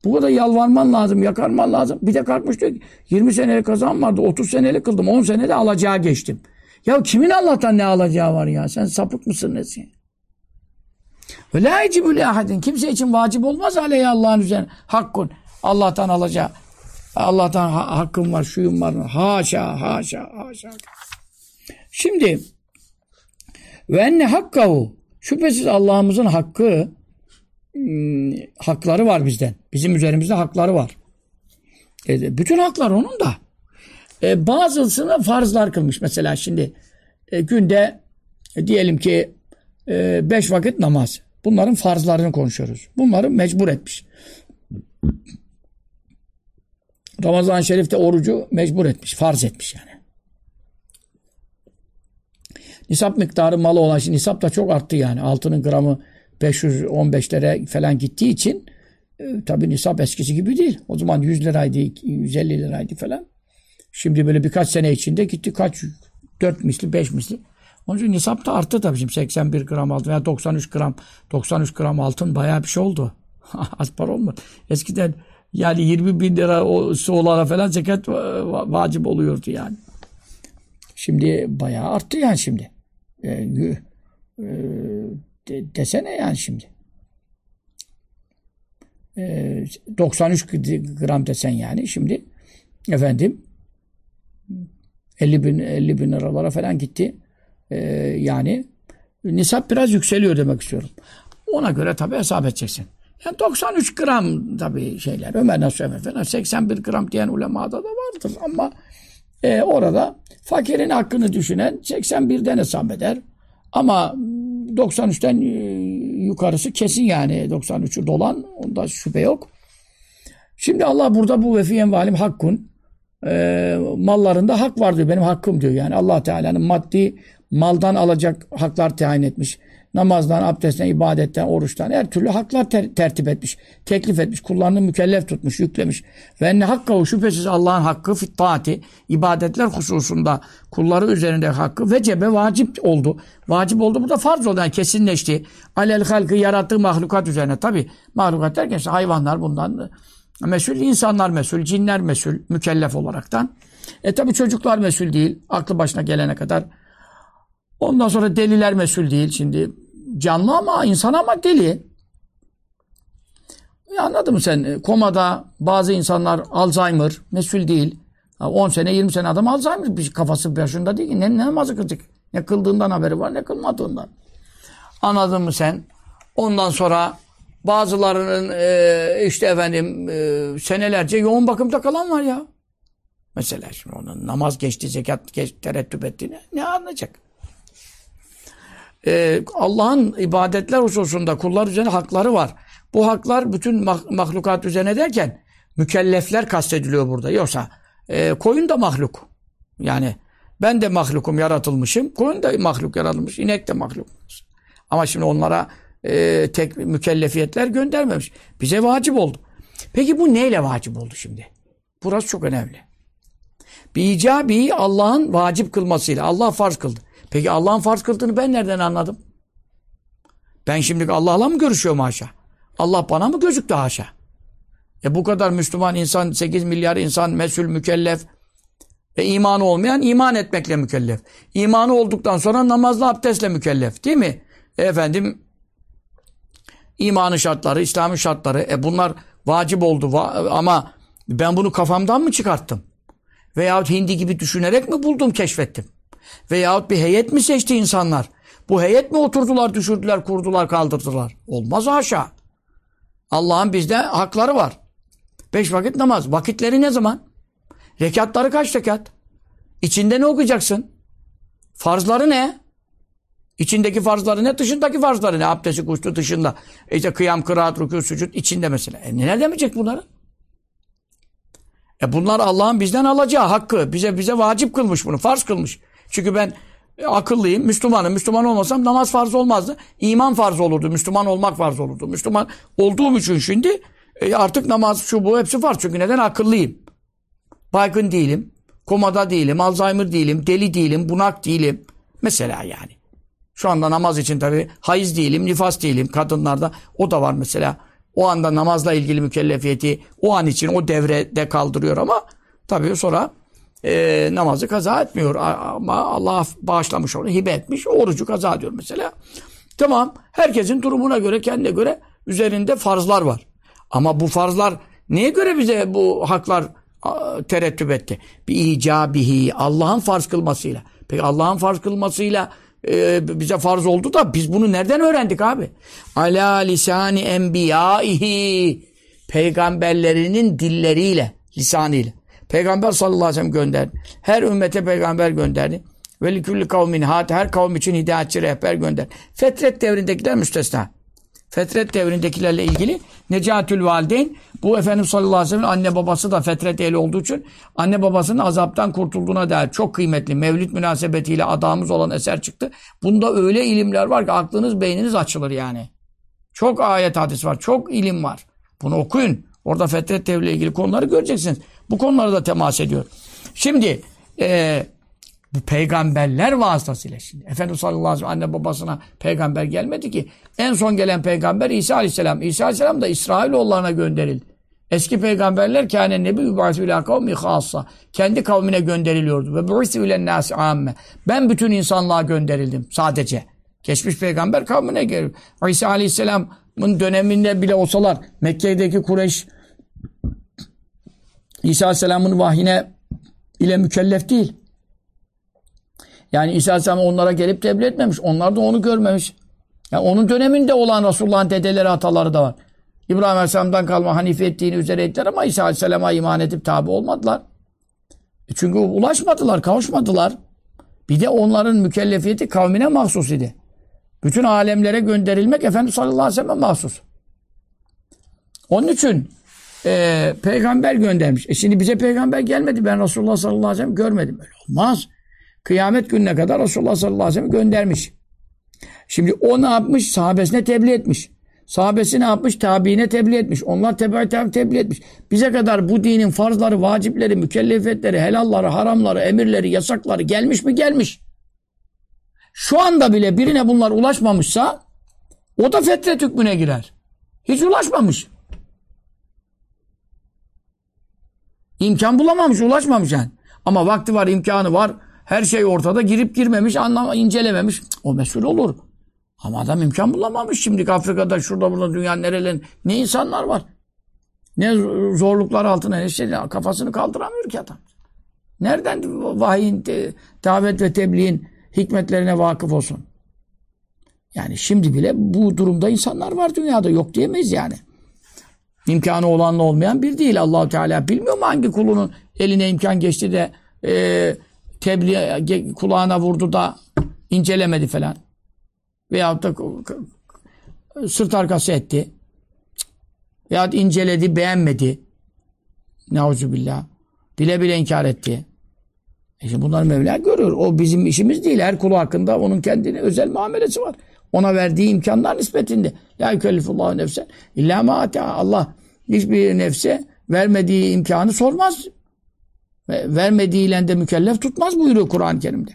Speaker 1: Bu kadar yalvarman lazım, yakarman lazım. Bir de kalkmış diyor ki 20 senelik kazam vardı, 30 senelik kıldım, 10 senede alacağı geçtim. Ya kimin Allah'tan ne alacağı var ya? Sen sapık mısın nesin? Ve la ecibu li ahadin. Kimse için vacip olmaz aleyhi Allah'ın üzerine. Hakkun. Allah'tan alacağı. Allah'tan ha hakkım var, şuyum var. Haşa, haşa, haşa. Şimdi ve enne hakkahu şüphesiz Allah'ımızın hakkı ım, hakları var bizden. Bizim üzerimizde hakları var. E, bütün haklar onun da. E, bazısını farzlar kılmış. Mesela şimdi e, günde e, diyelim ki e, beş vakit namaz. Bunların farzlarını konuşuyoruz. Bunları mecbur etmiş. Ramazan-ı Şerif'te orucu mecbur etmiş, farz etmiş yani. Nisap miktarı malı olan, şimdi nisap da çok arttı yani. Altının gramı 515'lere falan gittiği için e, tabii nisap eskisi gibi değil. O zaman 100 liraydı, 150 liraydı falan. Şimdi böyle birkaç sene içinde gitti kaç? 4 misli, 5 misli. Onun için nisap da arttı tabii şimdi 81 gram altın veya 93 gram 93 gram altın bayağı bir şey oldu. [laughs] Az para olmadı. Eskiden yani 20 bin lira olana falan zekat vacip oluyordu yani. Şimdi bayağı arttı yani şimdi. E, e, de, desene yani şimdi. E, 93 gram desen yani şimdi efendim 50 bin 50 bin liralara falan gitti. E, yani nisap biraz yükseliyor demek istiyorum. Ona göre tabii hesap edeceksin. Yani 93 gram tabii şeyler. Ömer Nasuh Ömer falan 81 gram diyen ulemada da vardır ama e, orada fakirin hakkını düşünen 81'den hesap eder. Ama 93'ten e, yukarısı kesin yani 93'ü dolan onda şüphe yok. Şimdi Allah burada bu vefiyen valim hakkun e, mallarında hak var diyor. Benim hakkım diyor. Yani Allah Teala'nın maddi maldan alacak haklar tayin etmiş namazdan, abdestten, ibadetten, oruçtan her türlü haklar ter- tertip etmiş. Teklif etmiş. Kullarını mükellef tutmuş, yüklemiş. Ve ne hakka şüphesiz Allah'ın hakkı fit ibadetler hususunda kulları üzerinde hakkı vecebe vacip oldu. Vacip oldu. Bu da farz oldu. Yani kesinleşti. Alel halkı yarattığı mahlukat üzerine. Tabi mahlukat derken işte hayvanlar bundan mesul, insanlar mesul, cinler mesul, mükellef olaraktan. E tabi çocuklar mesul değil. Aklı başına gelene kadar. Ondan sonra deliler mesul değil. Şimdi canlı ama insan ama deli. E anladın mı sen? E, komada bazı insanlar Alzheimer, mesul değil. 10 sene 20 sene adam Alzheimer bir kafası başında değil ki. Ne, ne namazı kılacak? Ne kıldığından haberi var ne kılmadığından. Anladın mı sen? Ondan sonra bazılarının e, işte efendim e, senelerce yoğun bakımda kalan var ya. Mesela şimdi onun namaz geçti, zekat geçti, tereddüt etti. Ne, ne anlayacak? e, Allah'ın ibadetler hususunda kullar üzerine hakları var. Bu haklar bütün mah mahlukat üzerine derken mükellefler kastediliyor burada. Yoksa e, koyun da mahluk. Yani ben de mahlukum yaratılmışım. Koyun da mahluk yaratılmış. inek de mahluk. Ama şimdi onlara e, tek mükellefiyetler göndermemiş. Bize vacip oldu. Peki bu neyle vacip oldu şimdi? Burası çok önemli. Bir icabi Allah'ın vacip kılmasıyla. Allah farz kıldı. Peki Allah'ın farz kıldığını ben nereden anladım? Ben şimdi Allah'la mı görüşüyorum haşa? Allah bana mı gözüktü haşa? E bu kadar Müslüman insan, 8 milyar insan mesul, mükellef. E imanı olmayan iman etmekle mükellef. İmanı olduktan sonra namazla abdestle mükellef. Değil mi? E efendim imanın şartları, İslam'ın şartları. E bunlar vacip oldu. Va ama ben bunu kafamdan mı çıkarttım? Veyahut hindi gibi düşünerek mi buldum, keşfettim? Veyahut bir heyet mi seçti insanlar? Bu heyet mi oturdular, düşürdüler, kurdular, kaldırdılar? Olmaz haşa. Allah'ın bizde hakları var. Beş vakit namaz. Vakitleri ne zaman? Rekatları kaç rekat? İçinde ne okuyacaksın? Farzları ne? İçindeki farzları ne? Dışındaki farzları ne? Abdesti, kuştu dışında. İşte kıyam, kıraat, rükû, sucud içinde mesela. E nereden bilecek bunları? E bunlar Allah'ın bizden alacağı hakkı. Bize bize vacip kılmış bunu. Farz kılmış. Çünkü ben e, akıllıyım, Müslümanım. Müslüman olmasam namaz farz olmazdı. İman farz olurdu. Müslüman olmak farz olurdu. Müslüman olduğum için şimdi e, artık namaz şu bu hepsi farz. Çünkü neden? Akıllıyım. Baygın değilim. Komada değilim. Alzheimer değilim. Deli değilim. Bunak değilim. Mesela yani. Şu anda namaz için tabii hayız değilim, nifas değilim. Kadınlarda o da var mesela. O anda namazla ilgili mükellefiyeti o an için o devrede kaldırıyor ama tabii sonra e, namazı kaza etmiyor. Ama Allah bağışlamış onu, hibe etmiş. Orucu kaza ediyor mesela. Tamam. Herkesin durumuna göre, kendine göre üzerinde farzlar var. Ama bu farzlar neye göre bize bu haklar terettüp etti? Bir icabihi, Allah'ın farz kılmasıyla. Peki Allah'ın farz kılmasıyla e, bize farz oldu da biz bunu nereden öğrendik abi? Ala lisani enbiyaihi peygamberlerinin dilleriyle, lisanıyla. Peygamber sallallahu aleyhi ve sellem gönderdi. Her ümmete peygamber gönderdi. Ve likülli kavmin hat her kavim için hidayetçi rehber gönder. Fetret devrindekiler müstesna. Fetret devrindekilerle ilgili Necatül Valideyn bu Efendimiz sallallahu aleyhi ve sellem anne babası da fetret ehli olduğu için anne babasının azaptan kurtulduğuna dair çok kıymetli mevlid münasebetiyle adamız olan eser çıktı. Bunda öyle ilimler var ki aklınız beyniniz açılır yani. Çok ayet hadis var. Çok ilim var. Bunu okuyun. Orada fetret devriyle ilgili konuları göreceksiniz. Bu konuları da temas ediyor. Şimdi e, bu peygamberler vasıtasıyla şimdi. Efendimiz sallallahu aleyhi ve sellem anne babasına peygamber gelmedi ki. En son gelen peygamber İsa aleyhisselam. İsa aleyhisselam da İsrailoğullarına gönderildi. Eski peygamberler kâne nebi yübâsü ilâ kavmi khâssa. Kendi kavmine gönderiliyordu. Ve bu'isi ilen nâsi âmme. Ben bütün insanlığa gönderildim sadece. Geçmiş peygamber kavmine geliyor. İsa aleyhisselamın döneminde bile olsalar Mekke'deki Kureyş İsa aleyhisselamın vahyine ile mükellef değil. Yani İsa Aleyhisselam onlara gelip tebliğ etmemiş. Onlar da onu görmemiş. Yani onun döneminde olan Resulullah'ın dedeleri, ataları da var. İbrahim Aleyhisselam'dan kalma Hanifiyet dini üzere ettiler ama İsa Aleyhisselam'a iman edip tabi olmadılar. E çünkü ulaşmadılar, kavuşmadılar. Bir de onların mükellefiyeti kavmine mahsus idi. Bütün alemlere gönderilmek Efendimiz sallallahu aleyhi ve sellem mahsus. Onun için e, peygamber göndermiş. E şimdi bize peygamber gelmedi. Ben Resulullah sallallahu aleyhi ve sellem görmedim. Öyle olmaz. Kıyamet gününe kadar Resulullah sallallahu aleyhi ve sellem göndermiş. Şimdi o ne yapmış? Sahabesine tebliğ etmiş. Sahabesi ne yapmış? Tabiine tebliğ etmiş. Onlar tebe tabi tebliğ etmiş. Bize kadar bu dinin farzları, vacipleri, mükellefiyetleri, helalları, haramları, emirleri, yasakları gelmiş mi? Gelmiş. Şu anda bile birine bunlar ulaşmamışsa o da fetret hükmüne girer. Hiç ulaşmamış. İmkan bulamamış, ulaşmamış yani. Ama vakti var, imkanı var. Her şey ortada girip girmemiş, anlama, incelememiş. O mesul olur. Ama adam imkan bulamamış şimdi Afrika'da, şurada, burada, dünyanın nerelerinde. Ne insanlar var. Ne zorluklar altına, ne şey, kafasını kaldıramıyor ki adam. Nereden vahiyin, davet ve tebliğin hikmetlerine vakıf olsun? Yani şimdi bile bu durumda insanlar var dünyada. Yok diyemeyiz yani. İmkanı olanla olmayan bir değil. Allahu Teala bilmiyor mu hangi kulunun eline imkan geçti de e, tebliğ kulağına vurdu da incelemedi falan. Veyahut da sırt arkası etti. Veyahut inceledi, beğenmedi. Neuzubillah. Bile bile inkar etti. E şimdi bunları Mevla görüyor. O bizim işimiz değil. Her kulu hakkında onun kendine özel muamelesi var. Ona verdiği imkanlar nispetinde. Ya yükellifullahu nefsen illa ma Allah hiçbir nefse vermediği imkanı sormaz. Vermediğiyle de mükellef tutmaz buyuruyor Kur'an-ı Kerim'de.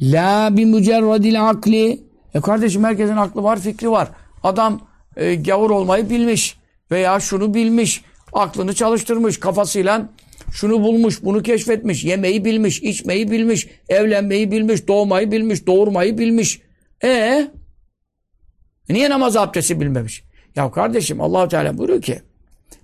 Speaker 1: La bi mücerradil akli. E kardeşim herkesin aklı var, fikri var. Adam e, gavur olmayı bilmiş veya şunu bilmiş, aklını çalıştırmış, kafasıyla şunu bulmuş, bunu keşfetmiş, yemeği bilmiş, içmeyi bilmiş, evlenmeyi bilmiş, doğmayı bilmiş, doğurmayı bilmiş. E niye namaz abdesti bilmemiş? Ya kardeşim allah Teala buyuruyor ki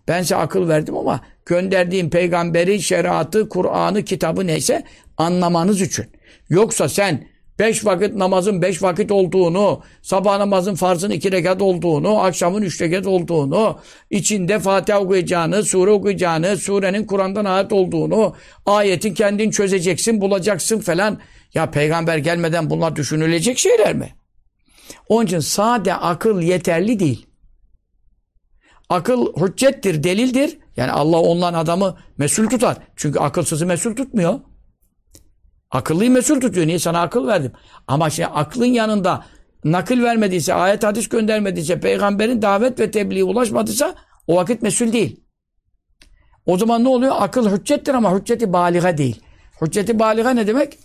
Speaker 1: ben size akıl verdim ama gönderdiğim peygamberi, şeriatı, Kur'an'ı, kitabı neyse anlamanız için. Yoksa sen beş vakit namazın beş vakit olduğunu, sabah namazın farzın iki rekat olduğunu, akşamın üç rekat olduğunu, içinde Fatiha okuyacağını, sure okuyacağını, surenin Kur'an'dan ayet olduğunu, ayetin kendin çözeceksin, bulacaksın falan. Ya peygamber gelmeden bunlar düşünülecek şeyler mi? Onun için sade akıl yeterli değil. Akıl hüccettir, delildir. Yani Allah ondan adamı mesul tutar. Çünkü akılsızı mesul tutmuyor. Akıllıyı mesul tutuyor. Niye sana akıl verdim? Ama şey aklın yanında nakil vermediyse, ayet hadis göndermediyse, peygamberin davet ve tebliği ulaşmadıysa o vakit mesul değil. O zaman ne oluyor? Akıl hüccettir ama hücceti baliga değil. Hücceti baliga ne demek?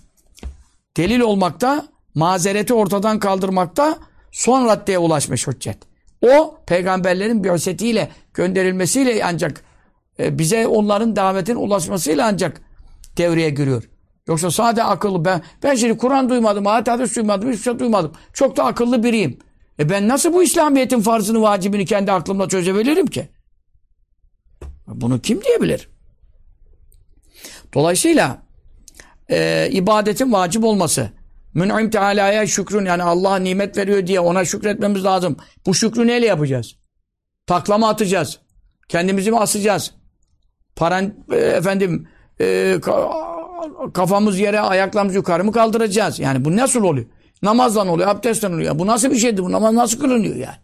Speaker 1: Delil olmakta, mazereti ortadan kaldırmakta son raddeye ulaşmış hüccet. O peygamberlerin bi'setiyle gönderilmesiyle ancak e, bize onların davetin ulaşmasıyla ancak devreye giriyor. Yoksa sade akıllı ben ben şimdi Kur'an duymadım, ayet hadis duymadım, hiçbir şey duymadım. Çok da akıllı biriyim. E ben nasıl bu İslamiyet'in farzını, vacibini kendi aklımla çözebilirim ki? Bunu kim diyebilir? Dolayısıyla e, ibadetin vacip olması, mün'im teala'ya şükrün yani Allah nimet veriyor diye ona şükretmemiz lazım. Bu şükrü neyle yapacağız? Taklama atacağız. Kendimizi mi asacağız? Paran, e, efendim e, kafamız yere ayaklarımızı yukarı mı kaldıracağız? Yani bu nasıl oluyor? Namazdan oluyor, abdestten oluyor. Bu nasıl bir şeydir? Bu namaz nasıl kılınıyor yani?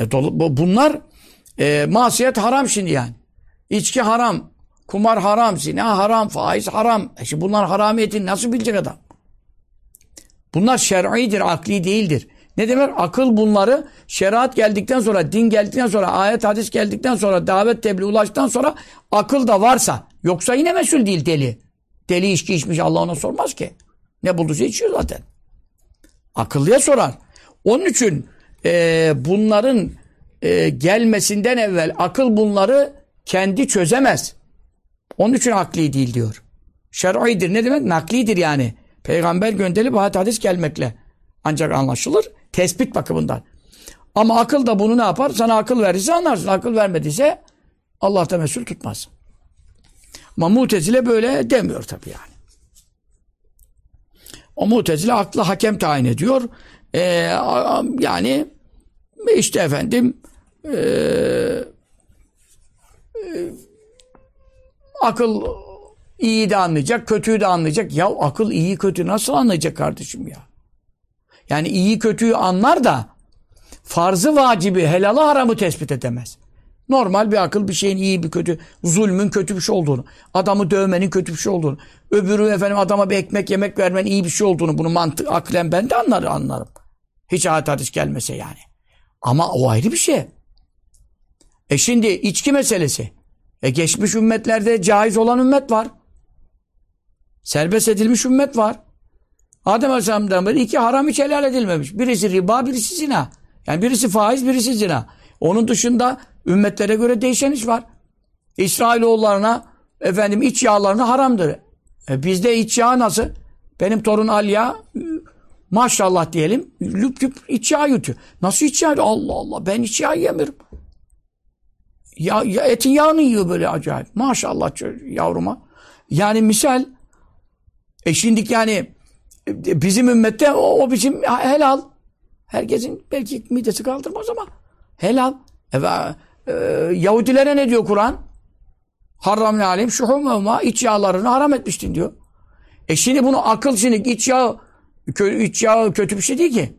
Speaker 1: E, bunlar e, masiyet haram şimdi yani. İçki haram, kumar haram, zina haram, faiz haram. E şimdi bunlar haramiyetini nasıl bilecek adam? Bunlar şer'idir, akli değildir. Ne demek? Akıl bunları şeriat geldikten sonra, din geldikten sonra, ayet hadis geldikten sonra, davet tebliğ ulaştıktan sonra akıl da varsa, yoksa yine mesul değil deli. Deli içki içmiş Allah ona sormaz ki. Ne bulduysa içiyor zaten. Akıllıya sorar. Onun için e, bunların e, gelmesinden evvel akıl bunları kendi çözemez. Onun için akli değil diyor. Şer'idir. Ne demek? Naklidir yani. Peygamber gönderip ayet hadis gelmekle ancak anlaşılır. Tespit bakımından. Ama akıl da bunu ne yapar? Sana akıl verirse anlarsın. Akıl vermediyse Allah da mesul tutmaz. Ama mutezile böyle demiyor tabii yani. O mutezile aklı hakem tayin ediyor. Ee, yani işte efendim e, e, akıl iyi de anlayacak, kötüyü de anlayacak. Ya akıl iyi kötü nasıl anlayacak kardeşim ya? Yani iyi kötüyü anlar da farzı vacibi, helalı haramı tespit edemez. Normal bir akıl bir şeyin iyi bir kötü, zulmün kötü bir şey olduğunu, adamı dövmenin kötü bir şey olduğunu, öbürü efendim adama bir ekmek yemek vermenin iyi bir şey olduğunu, bunu mantık, aklen ben de anlarım. anlarım. Hiç ayet hadis gelmese yani. Ama o ayrı bir şey. E şimdi içki meselesi. E geçmiş ümmetlerde caiz olan ümmet var. Serbest edilmiş ümmet var. Adem Aleyhisselam'dan beri iki haram hiç helal edilmemiş. Birisi riba, birisi zina. Yani birisi faiz, birisi zina. Onun dışında ümmetlere göre değişen iş var. İsrailoğullarına efendim iç yağlarını haramdır. E bizde iç yağ nasıl? Benim torun Alya maşallah diyelim lüp lüp iç yağ yutuyor. Nasıl iç yağ? Allah Allah ben iç yağ yemiyorum. Ya, ya etin yağını yiyor böyle acayip. Maşallah yavruma. Yani misal e şimdi yani e, bizim ümmette o, o biçim helal. Herkesin belki midesi kaldırmaz ama helal. E, e, Yahudilere ne diyor Kur'an? Harramne alim şuhumevma iç yağlarını haram etmiştin diyor. E şimdi bunu akıl şimdi iç yağ kö, iç yağ kötü bir şey değil ki.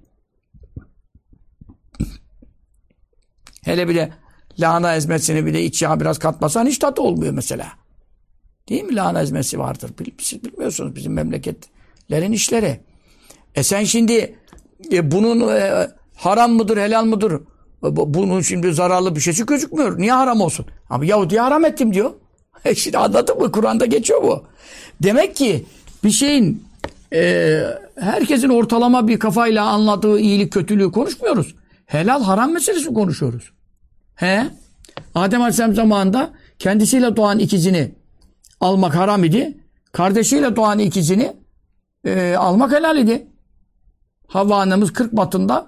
Speaker 1: Hele bir de lahana ezmesini bir de iç yağ biraz katmasan hiç tadı olmuyor mesela. Değil mi? Lahana ezmesi vardır. Siz bilmiyorsunuz bizim memleketlerin işleri. E sen şimdi e, bunun e, haram mıdır, helal mıdır? E, bunun şimdi zararlı bir şeysi gözükmüyor. Niye haram olsun? Ama Yahudi'ye haram ettim diyor. [laughs] E şimdi anladın mı? Kur'an'da geçiyor bu. Demek ki bir şeyin e, herkesin ortalama bir kafayla anladığı iyilik kötülüğü konuşmuyoruz. Helal haram meselesi konuşuyoruz. He? Adem Aleyhisselam zamanında kendisiyle doğan ikizini almak haram idi. Kardeşiyle doğan ikizini e, almak helal idi. Havva annemiz 40 batında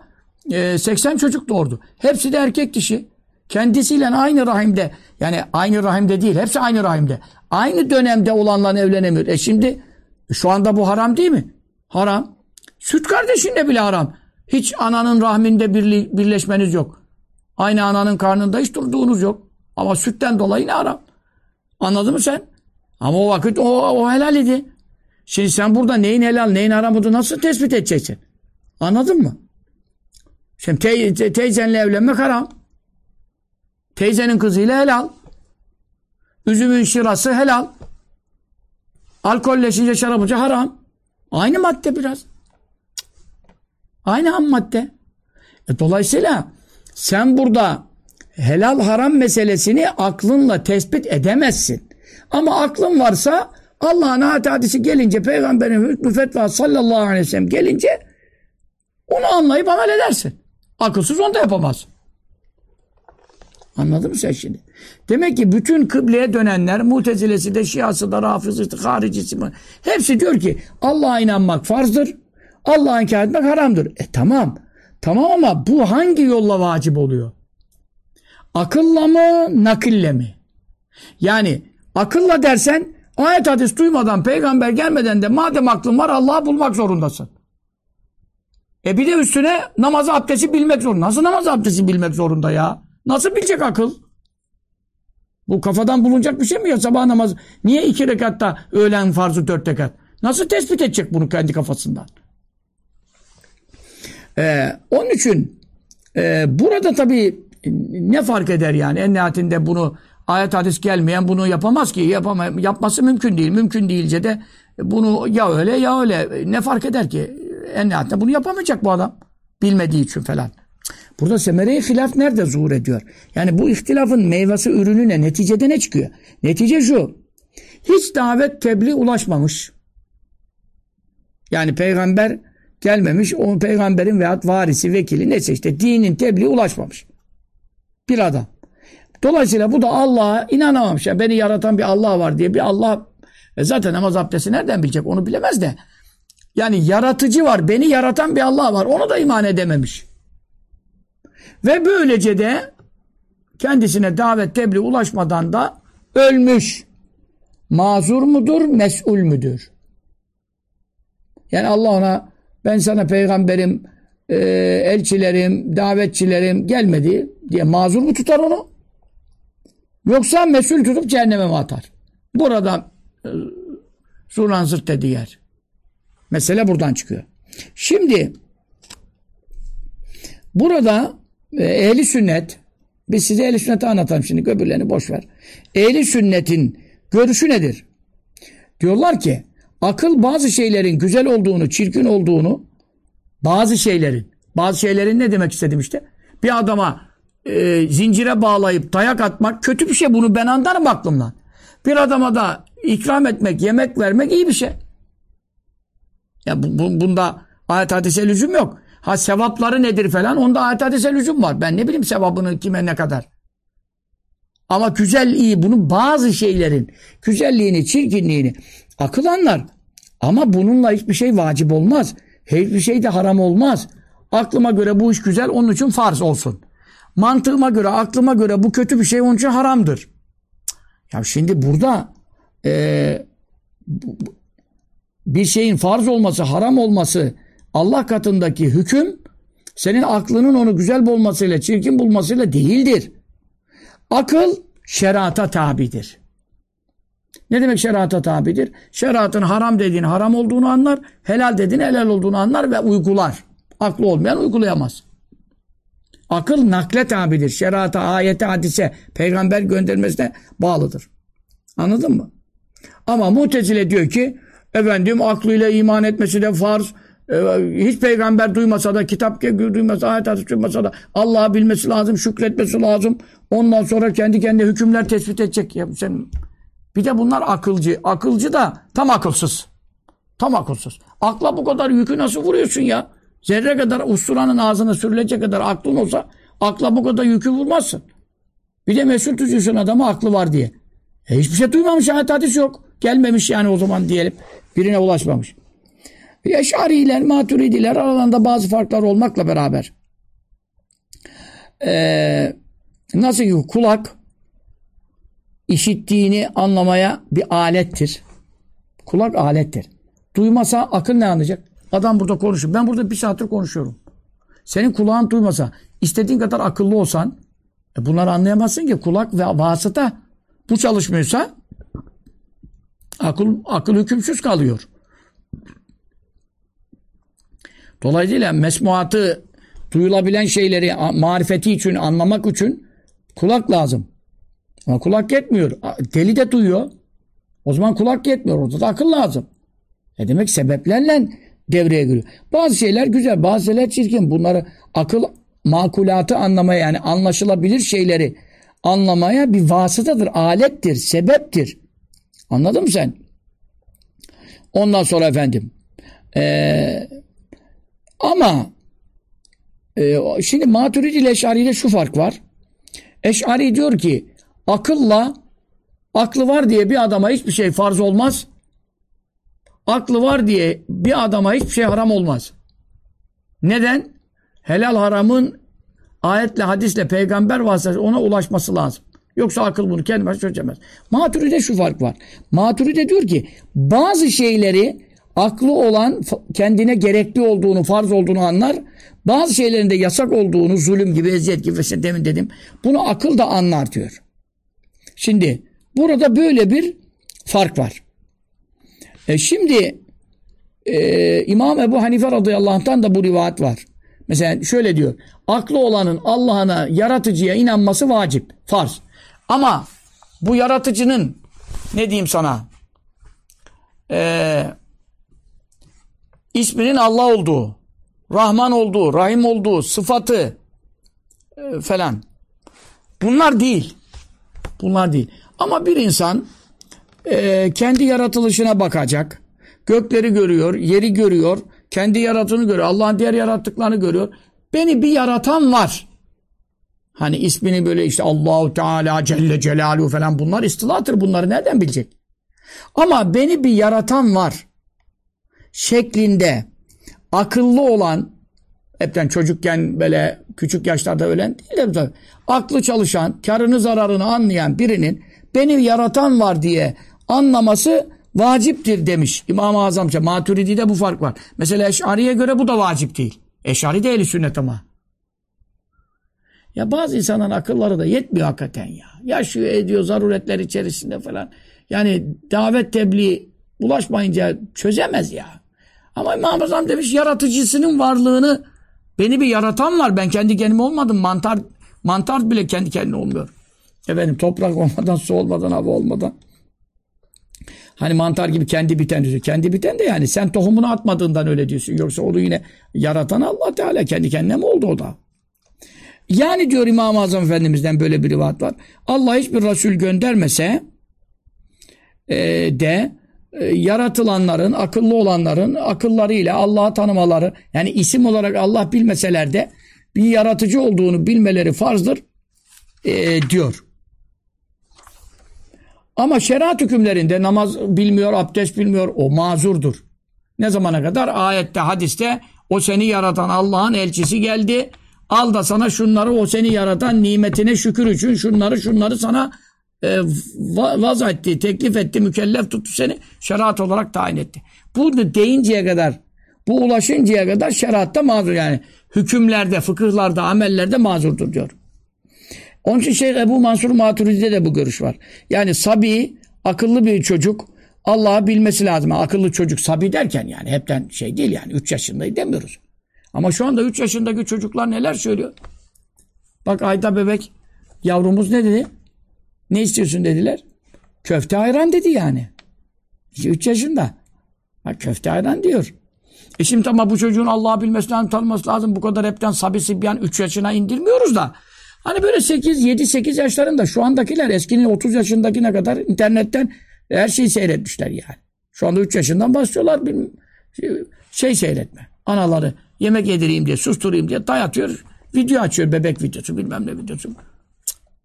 Speaker 1: e, 80 çocuk doğurdu. Hepsi de erkek dişi. Kendisiyle aynı rahimde yani aynı rahimde değil hepsi aynı rahimde. Aynı dönemde olanla evlenemiyor. E şimdi şu anda bu haram değil mi? Haram. Süt kardeşinde bile haram. Hiç ananın rahminde birli, birleşmeniz yok. Aynı ananın karnında hiç durduğunuz yok. Ama sütten dolayı ne haram? Anladın mı sen? Ama o vakit o, o helal idi. Şimdi sen burada neyin helal neyin haram olduğunu nasıl tespit edeceksin? Anladın mı? Şimdi te te teyzenle evlenmek haram. Teyzenin kızıyla helal. Üzümün şırası helal. Alkolleşince şarabıca haram. Aynı madde biraz. Aynı ham madde. E, dolayısıyla sen burada helal haram meselesini aklınla tespit edemezsin. Ama aklın varsa Allah'ın ayet hadisi gelince peygamberin hükmü fetva sallallahu aleyhi ve sellem gelince onu anlayıp amel edersin. Akılsız onu da yapamaz. Anladın mı sen şimdi? Demek ki bütün kıbleye dönenler, mutezilesi de, şiası da, rafızı da, haricisi mi? Hepsi diyor ki Allah'a inanmak farzdır. Allah'a inkar etmek haramdır. E tamam. Tamam ama bu hangi yolla vacip oluyor? Akılla mı, nakille mi? Yani akılla dersen ayet hadis duymadan, peygamber gelmeden de madem aklın var Allah'ı bulmak zorundasın. E bir de üstüne namazı abdesti bilmek zorunda. Nasıl namaz abdesti bilmek zorunda ya? Nasıl bilecek akıl? Bu kafadan bulunacak bir şey mi ya sabah namazı? Niye iki rekatta öğlen farzı dört rekat? Nasıl tespit edecek bunu kendi kafasından? Ee, onun için e, burada tabii ne fark eder yani? En nihayetinde bunu ayet hadis gelmeyen bunu yapamaz ki. Yapama, yapması mümkün değil. Mümkün değilce de bunu ya öyle ya öyle. Ne fark eder ki? En nihayetinde bunu yapamayacak bu adam. Bilmediği için falan. Burada semere-i hilaf nerede zuhur ediyor? Yani bu ihtilafın meyvesi ürününe neticede ne çıkıyor? Netice şu. Hiç davet tebliğ ulaşmamış. Yani peygamber gelmemiş. O peygamberin veyahut varisi, vekili neyse işte dinin tebliği ulaşmamış. Bir adam. Dolayısıyla bu da Allah'a inanamamış. Yani beni yaratan bir Allah var diye bir Allah e zaten namaz abdesti nereden bilecek onu bilemez de. Yani yaratıcı var, beni yaratan bir Allah var. Onu da iman edememiş. Ve böylece de kendisine davet tebliğ ulaşmadan da ölmüş. Mazur mudur, mesul müdür? Yani Allah ona ben sana peygamberim, e, elçilerim, davetçilerim gelmedi diye mazur mu tutar onu? Yoksa mesul tutup cehenneme mi atar? Burada e, zurnan zırt dediği yer. Mesele buradan çıkıyor. Şimdi burada e, ehli sünnet biz size ehli sünneti anlatalım şimdi öbürlerini boş ver. Ehli sünnetin görüşü nedir? Diyorlar ki akıl bazı şeylerin güzel olduğunu, çirkin olduğunu bazı şeylerin bazı şeylerin ne demek istedim işte? Bir adama e, zincire bağlayıp dayak atmak kötü bir şey. Bunu ben anlarım aklımdan. Bir adama da ikram etmek, yemek vermek iyi bir şey. Ya bu, bu, bunda ayet hadise lüzum yok. Ha sevapları nedir falan onda ayet hadise lüzum var. Ben ne bileyim sevabını kime ne kadar. Ama güzel iyi bunun bazı şeylerin güzelliğini, çirkinliğini akıl anlar. Ama bununla hiçbir şey vacip olmaz. Hiçbir şey de haram olmaz. Aklıma göre bu iş güzel onun için farz olsun. Mantığıma göre, aklıma göre bu kötü bir şey onun için haramdır. Ya şimdi burada e, bir şeyin farz olması, haram olması Allah katındaki hüküm senin aklının onu güzel bulmasıyla, çirkin bulmasıyla değildir. Akıl şerata tabidir. Ne demek şerata tabidir? Şeriatın haram dediğini haram olduğunu anlar, helal dediğini helal olduğunu anlar ve uygular. Aklı olmayan uygulayamaz. Akıl nakle tabidir. Şerata, ayete, hadise, peygamber göndermesine bağlıdır. Anladın mı? Ama mutezile diyor ki efendim aklıyla iman etmesi de farz. Ee, hiç peygamber duymasa da, kitap duymasa, ayet hadis duymasa da Allah'ı bilmesi lazım, şükretmesi lazım. Ondan sonra kendi kendine hükümler tespit edecek. Ya sen bir de bunlar akılcı. Akılcı da tam akılsız. Tam akılsız. Akla bu kadar yükü nasıl vuruyorsun ya? Zerre kadar usturanın ağzına sürülecek kadar aklın olsa akla bu kadar yükü vurmazsın. Bir de mesul tutuyorsun adamı aklı var diye. E hiçbir şey duymamış ayet hadis yok. Gelmemiş yani o zaman diyelim. Birine ulaşmamış. Eşariler, maturidiler aralarında bazı farklar olmakla beraber ee, nasıl ki kulak işittiğini anlamaya bir alettir. Kulak alettir. Duymasa akıl ne anlayacak? Adam burada konuşuyor. Ben burada bir saattir konuşuyorum. Senin kulağın duymasa, istediğin kadar akıllı olsan e bunları anlayamazsın ki. Kulak ve vasıta bu çalışmıyorsa akıl, akıl hükümsüz kalıyor. Dolayısıyla mesmuatı duyulabilen şeyleri marifeti için, anlamak için kulak lazım. Ama kulak yetmiyor. Deli de duyuyor. O zaman kulak yetmiyor. Orada da akıl lazım. Ne demek sebeplerle devreye giriyor. Bazı şeyler güzel, bazı şeyler çirkin. Bunları akıl makulatı anlamaya yani anlaşılabilir şeyleri anlamaya bir vasıtadır, alettir, sebeptir. Anladın mı sen? Ondan sonra efendim ee, ama e, şimdi Maturidi ile Eşari'de şu fark var. Eş'ari diyor ki akılla aklı var diye bir adama hiçbir şey farz olmaz. Aklı var diye bir adama hiçbir şey haram olmaz. Neden? Helal haramın ayetle, hadisle, peygamber vasıtasıyla ona ulaşması lazım. Yoksa akıl bunu kendi başına çözemez. Maturide şu fark var. Maturide diyor ki bazı şeyleri aklı olan kendine gerekli olduğunu, farz olduğunu anlar. Bazı şeylerin de yasak olduğunu, zulüm gibi, eziyet gibi işte demin dedim. Bunu akıl da anlar diyor. Şimdi burada böyle bir fark var. E şimdi e, İmam Ebu Hanife radıyallahu anh'tan da bu rivayet var. Mesela şöyle diyor. Aklı olanın Allah'ına, yaratıcıya inanması vacip, farz. Ama bu yaratıcının ne diyeyim sana e, isminin Allah olduğu, Rahman olduğu, Rahim olduğu, sıfatı e, falan. Bunlar değil. Bunlar değil. Ama bir insan e, kendi yaratılışına bakacak. Gökleri görüyor, yeri görüyor, kendi yaratını görüyor, Allah'ın diğer yarattıklarını görüyor. Beni bir yaratan var. Hani ismini böyle işte Allahu Teala Celle Celaluhu falan bunlar istilahtır. Bunları nereden bilecek? Ama beni bir yaratan var. Şeklinde akıllı olan hepten çocukken böyle küçük yaşlarda ölen değil de aklı çalışan, karını zararını anlayan birinin beni yaratan var diye anlaması vaciptir demiş İmam-ı Azam. Maturidi'de bu fark var. Mesela Eş'ari'ye göre bu da vacip değil. Eş'ari de eli sünnet ama. Ya bazı insanların akılları da yetmiyor hakikaten ya. Yaşıyor ediyor zaruretler içerisinde falan. Yani davet tebliğ ulaşmayınca çözemez ya. Ama İmam Azam demiş yaratıcısının varlığını beni bir yaratan var. Ben kendi kendime olmadım. Mantar mantar bile kendi kendine olmuyor. Efendim toprak olmadan, su olmadan, hava olmadan. Hani mantar gibi kendi biten diyorsun. Kendi biten de yani sen tohumunu atmadığından öyle diyorsun. Yoksa onu yine yaratan Allah Teala kendi kendine mi oldu o da? Yani diyor İmam-ı Azam Efendimiz'den böyle bir rivayet var. Allah hiçbir Resul göndermese e, de e, yaratılanların, akıllı olanların akıllarıyla Allah'ı tanımaları yani isim olarak Allah bilmeseler de bir yaratıcı olduğunu bilmeleri farzdır e, diyor. Ama şeriat hükümlerinde namaz bilmiyor, abdest bilmiyor, o mazurdur. Ne zamana kadar? Ayette, hadiste o seni yaratan Allah'ın elçisi geldi. Al da sana şunları o seni yaratan nimetine şükür için şunları şunları sana e, vaz etti, teklif etti, mükellef tuttu seni. Şeriat olarak tayin etti. Bu deyinceye kadar, bu ulaşıncaya kadar şeriatta mazur yani. Hükümlerde, fıkıhlarda, amellerde mazurdur diyor. Onun için Şeyh Ebu Mansur Maturidi'de de bu görüş var. Yani sabi, akıllı bir çocuk Allah'ı bilmesi lazım. Akıllı çocuk sabi derken yani hepten şey değil yani 3 yaşındayı demiyoruz. Ama şu anda 3 yaşındaki çocuklar neler söylüyor? Bak ayda bebek yavrumuz ne dedi? Ne istiyorsun dediler. Köfte ayran dedi yani. 3 yaşında. Ha, köfte ayran diyor. E şimdi ama bu çocuğun Allah'ı bilmesi lazım, tanıması lazım. Bu kadar hepten sabi sibyan 3 yaşına indirmiyoruz da. Hani böyle 8, 7, 8 yaşlarında şu andakiler eskinin 30 yaşındakine kadar internetten her şeyi seyretmişler yani. Şu anda 3 yaşından başlıyorlar bir şey seyretme. Anaları yemek yedireyim diye, susturayım diye dayatıyor. Video açıyor, bebek videosu, bilmem ne videosu.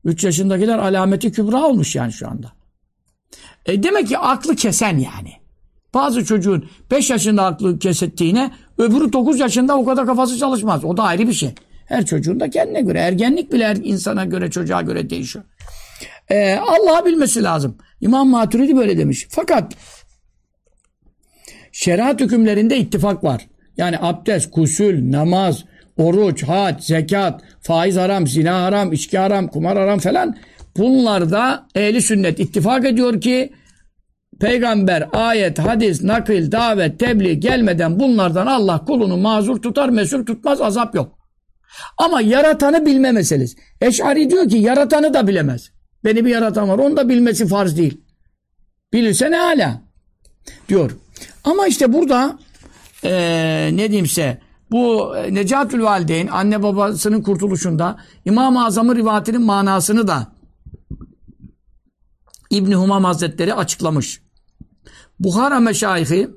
Speaker 1: 3 yaşındakiler alameti kübra olmuş yani şu anda. E demek ki aklı kesen yani. Bazı çocuğun 5 yaşında aklı kesettiğine öbürü 9 yaşında o kadar kafası çalışmaz. O da ayrı bir şey. Her çocuğun da kendine göre. Ergenlik bile insana göre, çocuğa göre değişiyor. Ee, Allah'ı bilmesi lazım. İmam Maturidi böyle demiş. Fakat şeriat hükümlerinde ittifak var. Yani abdest, kusül, namaz, oruç, hac, zekat, faiz haram, zina haram, içki haram, kumar haram falan bunlarda ehli sünnet ittifak ediyor ki peygamber, ayet, hadis, nakil, davet, tebliğ gelmeden bunlardan Allah kulunu mazur tutar, mesul tutmaz, azap yok. Ama yaratanı bilme meselesi. Eş'ari diyor ki yaratanı da bilemez. Beni bir yaratan var. Onu da bilmesi farz değil. Bilirse ne hala. Diyor. Ama işte burada ee, ne diyeyimse bu Necatül Valideyn anne babasının kurtuluşunda İmam-ı Azam'ın rivayetinin manasını da İbni Humam Hazretleri açıklamış. Buhara meşayihi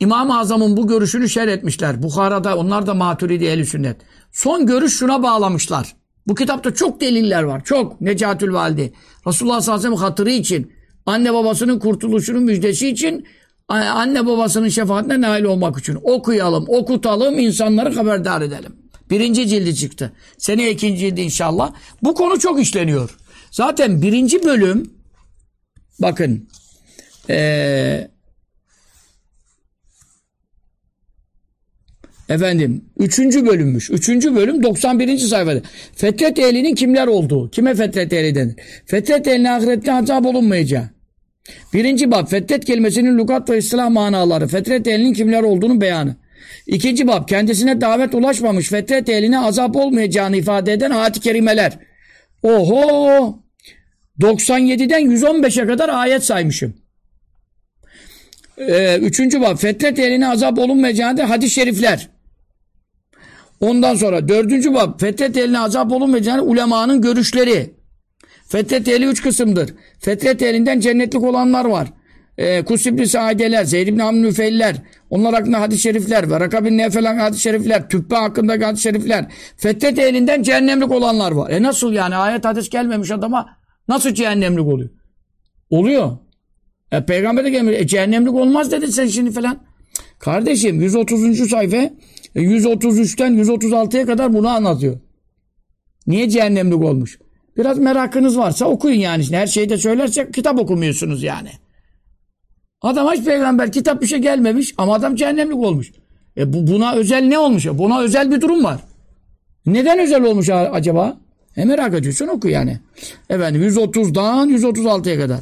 Speaker 1: İmam-ı Azam'ın bu görüşünü şer etmişler. Bukhara'da onlar da maturidi ehl sünnet. Son görüş şuna bağlamışlar. Bu kitapta çok deliller var. Çok. Necatül Valide. Resulullah sallallahu aleyhi ve sellem hatırı için, anne babasının kurtuluşunun müjdesi için, anne babasının şefaatine nail olmak için okuyalım, okutalım, insanları haberdar edelim. Birinci cildi çıktı. Seneye ikinci cildi inşallah. Bu konu çok işleniyor. Zaten birinci bölüm bakın ee, Efendim, üçüncü bölümmüş. Üçüncü bölüm 91. sayfada. Fetret ehlinin kimler olduğu. Kime fetret ehli denir? Fetret ehline ahirette azap olunmayacağı. Birinci bab, fetret kelimesinin lugat ve ıslah manaları. Fetret ehlinin kimler olduğunu beyanı. İkinci bab, kendisine davet ulaşmamış fetret ehline azap olmayacağını ifade eden ayet-i kerimeler. Oho! 97'den 115'e kadar ayet saymışım. Ee, üçüncü bab, fetret ehline azap olunmayacağını hadis-i şerifler. Ondan sonra dördüncü bab fetret eline azap olunmayacağını ulemanın görüşleri. Fetret eli üç kısımdır. Fetret elinden cennetlik olanlar var. E, Kus İbni Saideler, Zeyd İbni Hamd Nüfeyliler, onlar hakkında hadis-i şerifler ve Rakab İbni hadis-i şerifler, Tübbe hakkında hadis-i şerifler. Fetret elinden cehennemlik olanlar var. E nasıl yani ayet hadis gelmemiş adama nasıl cehennemlik oluyor? Oluyor. E, peygamber de gelmiyor. E, cehennemlik olmaz dedin sen şimdi falan. Kardeşim 130. sayfa 133'ten e, 136'ya kadar bunu anlatıyor. Niye cehennemlik olmuş? Biraz merakınız varsa okuyun yani. Her şeyi de söylersek kitap okumuyorsunuz yani. Adam hiç peygamber kitap bir şey gelmemiş ama adam cehennemlik olmuş. E bu, buna özel ne olmuş? Buna özel bir durum var. Neden özel olmuş acaba? E merak ediyorsun oku yani. Efendim 130'dan 136'ya kadar.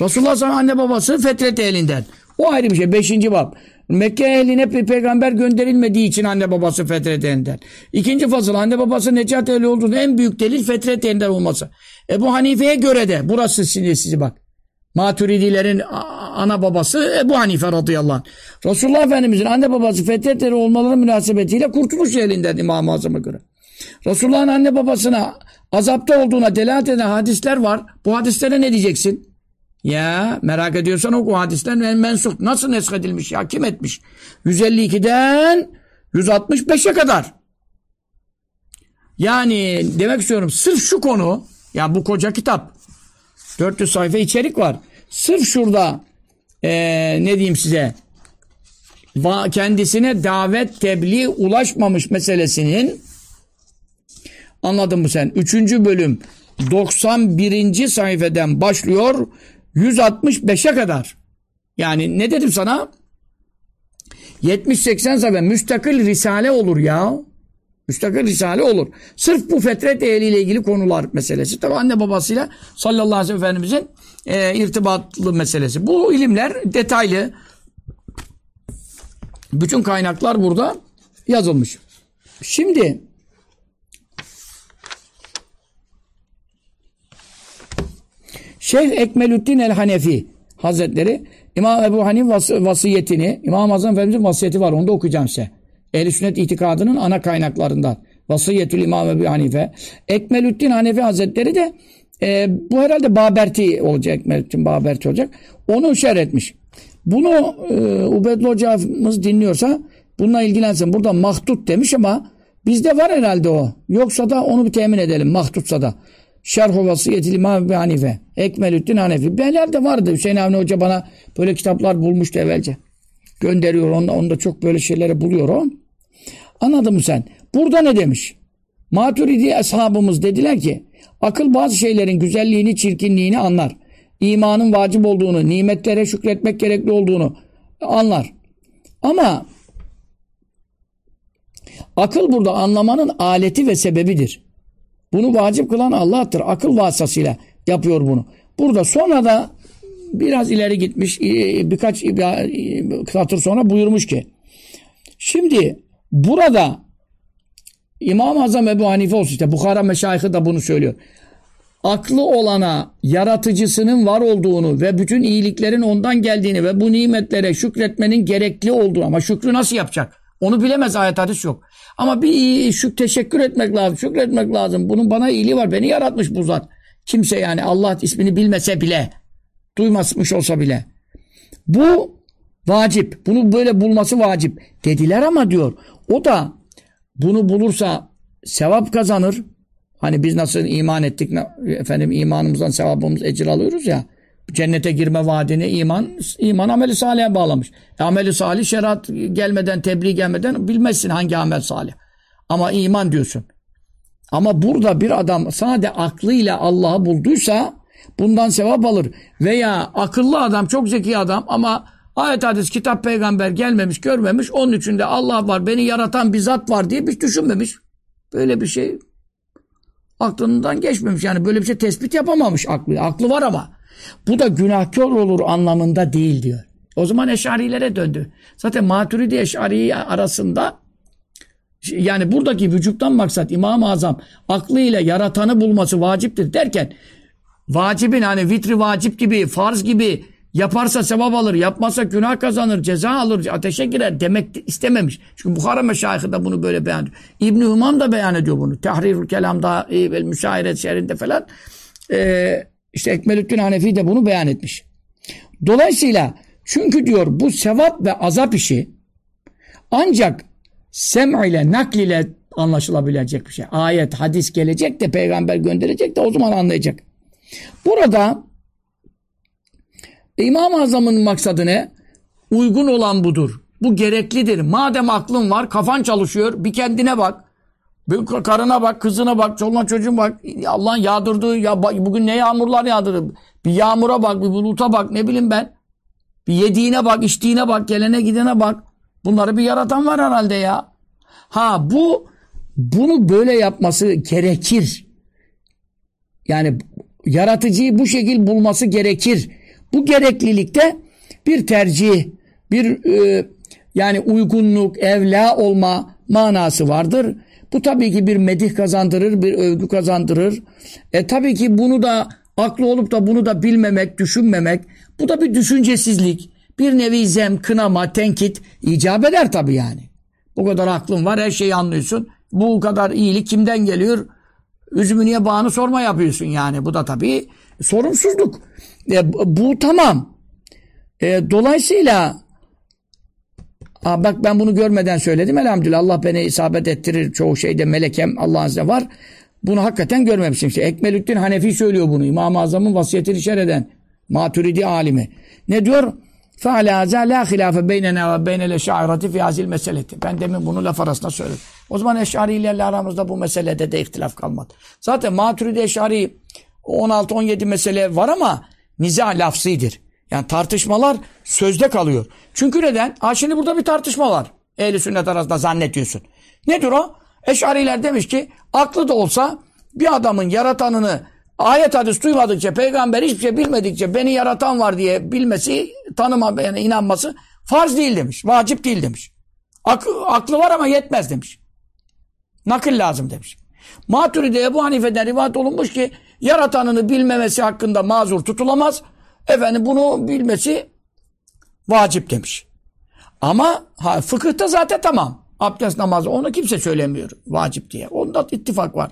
Speaker 1: Resulullah sana anne babası fetret elinden. O ayrı bir şey. Beşinci bab. Mekke ehline peygamber gönderilmediği için anne babası fetret elinden. İkinci fasıl anne babası necat ehli olduğunu en büyük delil fetret elinden olması. Ebu Hanife'ye göre de burası sizi bak. Maturidilerin ana babası Ebu Hanife radıyallahu anh. Resulullah Efendimizin anne babası fetret ehli olmaları münasebetiyle kurtuluş elinden İmam-ı Azam'a göre. Resulullah'ın anne babasına azapta olduğuna delalet eden hadisler var. Bu hadislere ne diyeceksin? Ya merak ediyorsan oku hadisler mensup. Nasıl neshedilmiş ya? Kim etmiş? 152'den 165'e kadar. Yani demek istiyorum sırf şu konu ya bu koca kitap 400 sayfa içerik var. Sırf şurada ee, ne diyeyim size kendisine davet tebliğ ulaşmamış meselesinin anladın mı sen? Üçüncü bölüm 91. sayfeden başlıyor 165'e kadar. Yani ne dedim sana? 70-80 sayfa müstakil risale olur ya. Müstakil risale olur. Sırf bu fetret ehliyle ilgili konular meselesi. Tabi anne babasıyla sallallahu aleyhi ve efendimizin e, irtibatlı meselesi. Bu ilimler detaylı. Bütün kaynaklar burada yazılmış. Şimdi Şeyh Ekmelüddin el-Hanefi Hazretleri İmam Ebu Hanif vas vasiyetini İmam Azam Efendimiz'in vasiyeti var onu da okuyacağım size. Ehl-i Sünnet itikadının ana kaynaklarından. Vasiyetül İmam Ebu Hanife. Ekmelüddin Hanefi Hazretleri de e, bu herhalde Baberti olacak. Ekmelüddin Baberti olacak. Onu şerh etmiş. Bunu e, Ubedli hocamız dinliyorsa bununla ilgilensin. Burada mahdut demiş ama bizde var herhalde o. Yoksa da onu bir temin edelim mahdutsa da. Şerh-u Vasiyetil İmam Ebu Hanife. Ekmelüddin Hanefi. Beler de vardı. Hüseyin Avni Hoca bana böyle kitaplar bulmuştu evvelce. Gönderiyor. Onda, onda çok böyle şeyleri buluyor o. Anladın mı sen? Burada ne demiş? Maturidi ashabımız dediler ki akıl bazı şeylerin güzelliğini, çirkinliğini anlar. İmanın vacip olduğunu, nimetlere şükretmek gerekli olduğunu anlar. Ama akıl burada anlamanın aleti ve sebebidir. Bunu vacip kılan Allah'tır. Akıl vasıtasıyla yapıyor bunu. Burada sonra da biraz ileri gitmiş birkaç satır sonra buyurmuş ki şimdi burada İmam-ı Azam Ebu Hanife olsun işte Bukhara meşayihı da bunu söylüyor. Aklı olana yaratıcısının var olduğunu ve bütün iyiliklerin ondan geldiğini ve bu nimetlere şükretmenin gerekli olduğunu ama şükrü nasıl yapacak? Onu bilemez ayet hadis yok. Ama bir şu teşekkür etmek lazım, şükretmek lazım. Bunun bana iyiliği var. Beni yaratmış bu zat. Kimse yani Allah ismini bilmese bile, duymamış olsa bile. Bu vacip. Bunu böyle bulması vacip. Dediler ama diyor. O da bunu bulursa sevap kazanır. Hani biz nasıl iman ettik, efendim imanımızdan sevabımız ecir alıyoruz ya. Cennete girme vaadini iman, iman ameli salih'e bağlamış. E, ameli salih şeriat gelmeden, tebliğ gelmeden bilmezsin hangi amel salih. Ama iman diyorsun. Ama burada bir adam sade aklıyla Allah'ı bulduysa bundan sevap alır. Veya akıllı adam, çok zeki adam ama ayet hadis, kitap, peygamber gelmemiş, görmemiş. Onun içinde Allah var, beni yaratan bir zat var diye hiç düşünmemiş. Böyle bir şey aklından geçmemiş. Yani böyle bir şey tespit yapamamış aklı. Aklı var ama. Bu da günahkar olur anlamında değil diyor. O zaman eşarilere döndü. Zaten Maturidi Eşari arasında yani buradaki vücuttan maksat İmam-ı Azam aklıyla yaratanı bulması vaciptir derken vacibin hani vitri vacip gibi, farz gibi yaparsa sevap alır, yapmazsa günah kazanır, ceza alır, ateşe girer demek istememiş. Çünkü Bukhara meşayihı da bunu böyle beyan ediyor. İbn-i Humam da beyan ediyor bunu. Tahrirül Kelam'da, Müşahiret şehrinde falan. Ee, işte Ekmelüddin Hanefi de bunu beyan etmiş. Dolayısıyla çünkü diyor bu sevap ve azap işi ancak sem ile nakl ile anlaşılabilecek bir şey. Ayet, hadis gelecek de peygamber gönderecek de o zaman anlayacak. Burada İmam-ı Azam'ın maksadı ne? Uygun olan budur. Bu gereklidir. Madem aklın var, kafan çalışıyor, bir kendine bak. Bir karına bak, kızına bak, çoluğuna çocuğun bak. Allah'ın yağdırdığı, ya bugün ne yağmurlar yağdırır. Bir yağmura bak, bir buluta bak, ne bileyim ben. Bir yediğine bak, içtiğine bak, gelene gidene bak. Bunları bir yaratan var herhalde ya. Ha bu bunu böyle yapması gerekir. Yani yaratıcıyı bu şekil bulması gerekir. Bu gereklilikte bir tercih, bir e, yani uygunluk, evla olma manası vardır. Bu tabii ki bir medih kazandırır, bir övgü kazandırır. E tabii ki bunu da aklı olup da bunu da bilmemek, düşünmemek, bu da bir düşüncesizlik. Bir nevi zem, kınama, tenkit icap eder tabii yani. Bu kadar aklın var, her şeyi anlıyorsun. Bu kadar iyilik kimden geliyor? Üzümü niye bağını sorma yapıyorsun yani. Bu da tabii sorumsuzluk. E, bu tamam. E, dolayısıyla Aa, bak ben bunu görmeden söyledim elhamdülillah. Allah beni isabet ettirir. Çoğu şeyde melekem Allah'ın size var. Bunu hakikaten görmemişim. İşte Ekmelüddin Hanefi söylüyor bunu. İmam-ı Azam'ın vasiyetini şer eden. Maturidi alimi. Ne diyor? فَعَلَى هَذَا لَا خِلَافَ بَيْنَنَا وَبَيْنَ الْاَشَعِرَةِ فِي هَذِي الْمَسَلَةِ Ben demin bunu laf arasında söyledim. O zaman Eş'arilerle aramızda bu meselede de ihtilaf kalmadı. Zaten Maturidi Eş'ari 16-17 mesele var ama niza lafzidir. Yani tartışmalar sözde kalıyor. Çünkü neden? Ha şimdi burada bir tartışma var. Ehli sünnet arasında zannediyorsun. Nedir o? Eş'ariler demiş ki aklı da olsa bir adamın yaratanını ayet hadis duymadıkça, peygamber hiçbir şey bilmedikçe beni yaratan var diye bilmesi, tanıma yani inanması farz değil demiş. Vacip değil demiş. Ak aklı var ama yetmez demiş. Nakil lazım demiş. Maturide Ebu Hanife'den rivayet olunmuş ki yaratanını bilmemesi hakkında mazur tutulamaz. Efendim bunu bilmesi vacip demiş. Ama ha, fıkıhta zaten tamam. Abdest namazı onu kimse söylemiyor vacip diye. Onda ittifak var.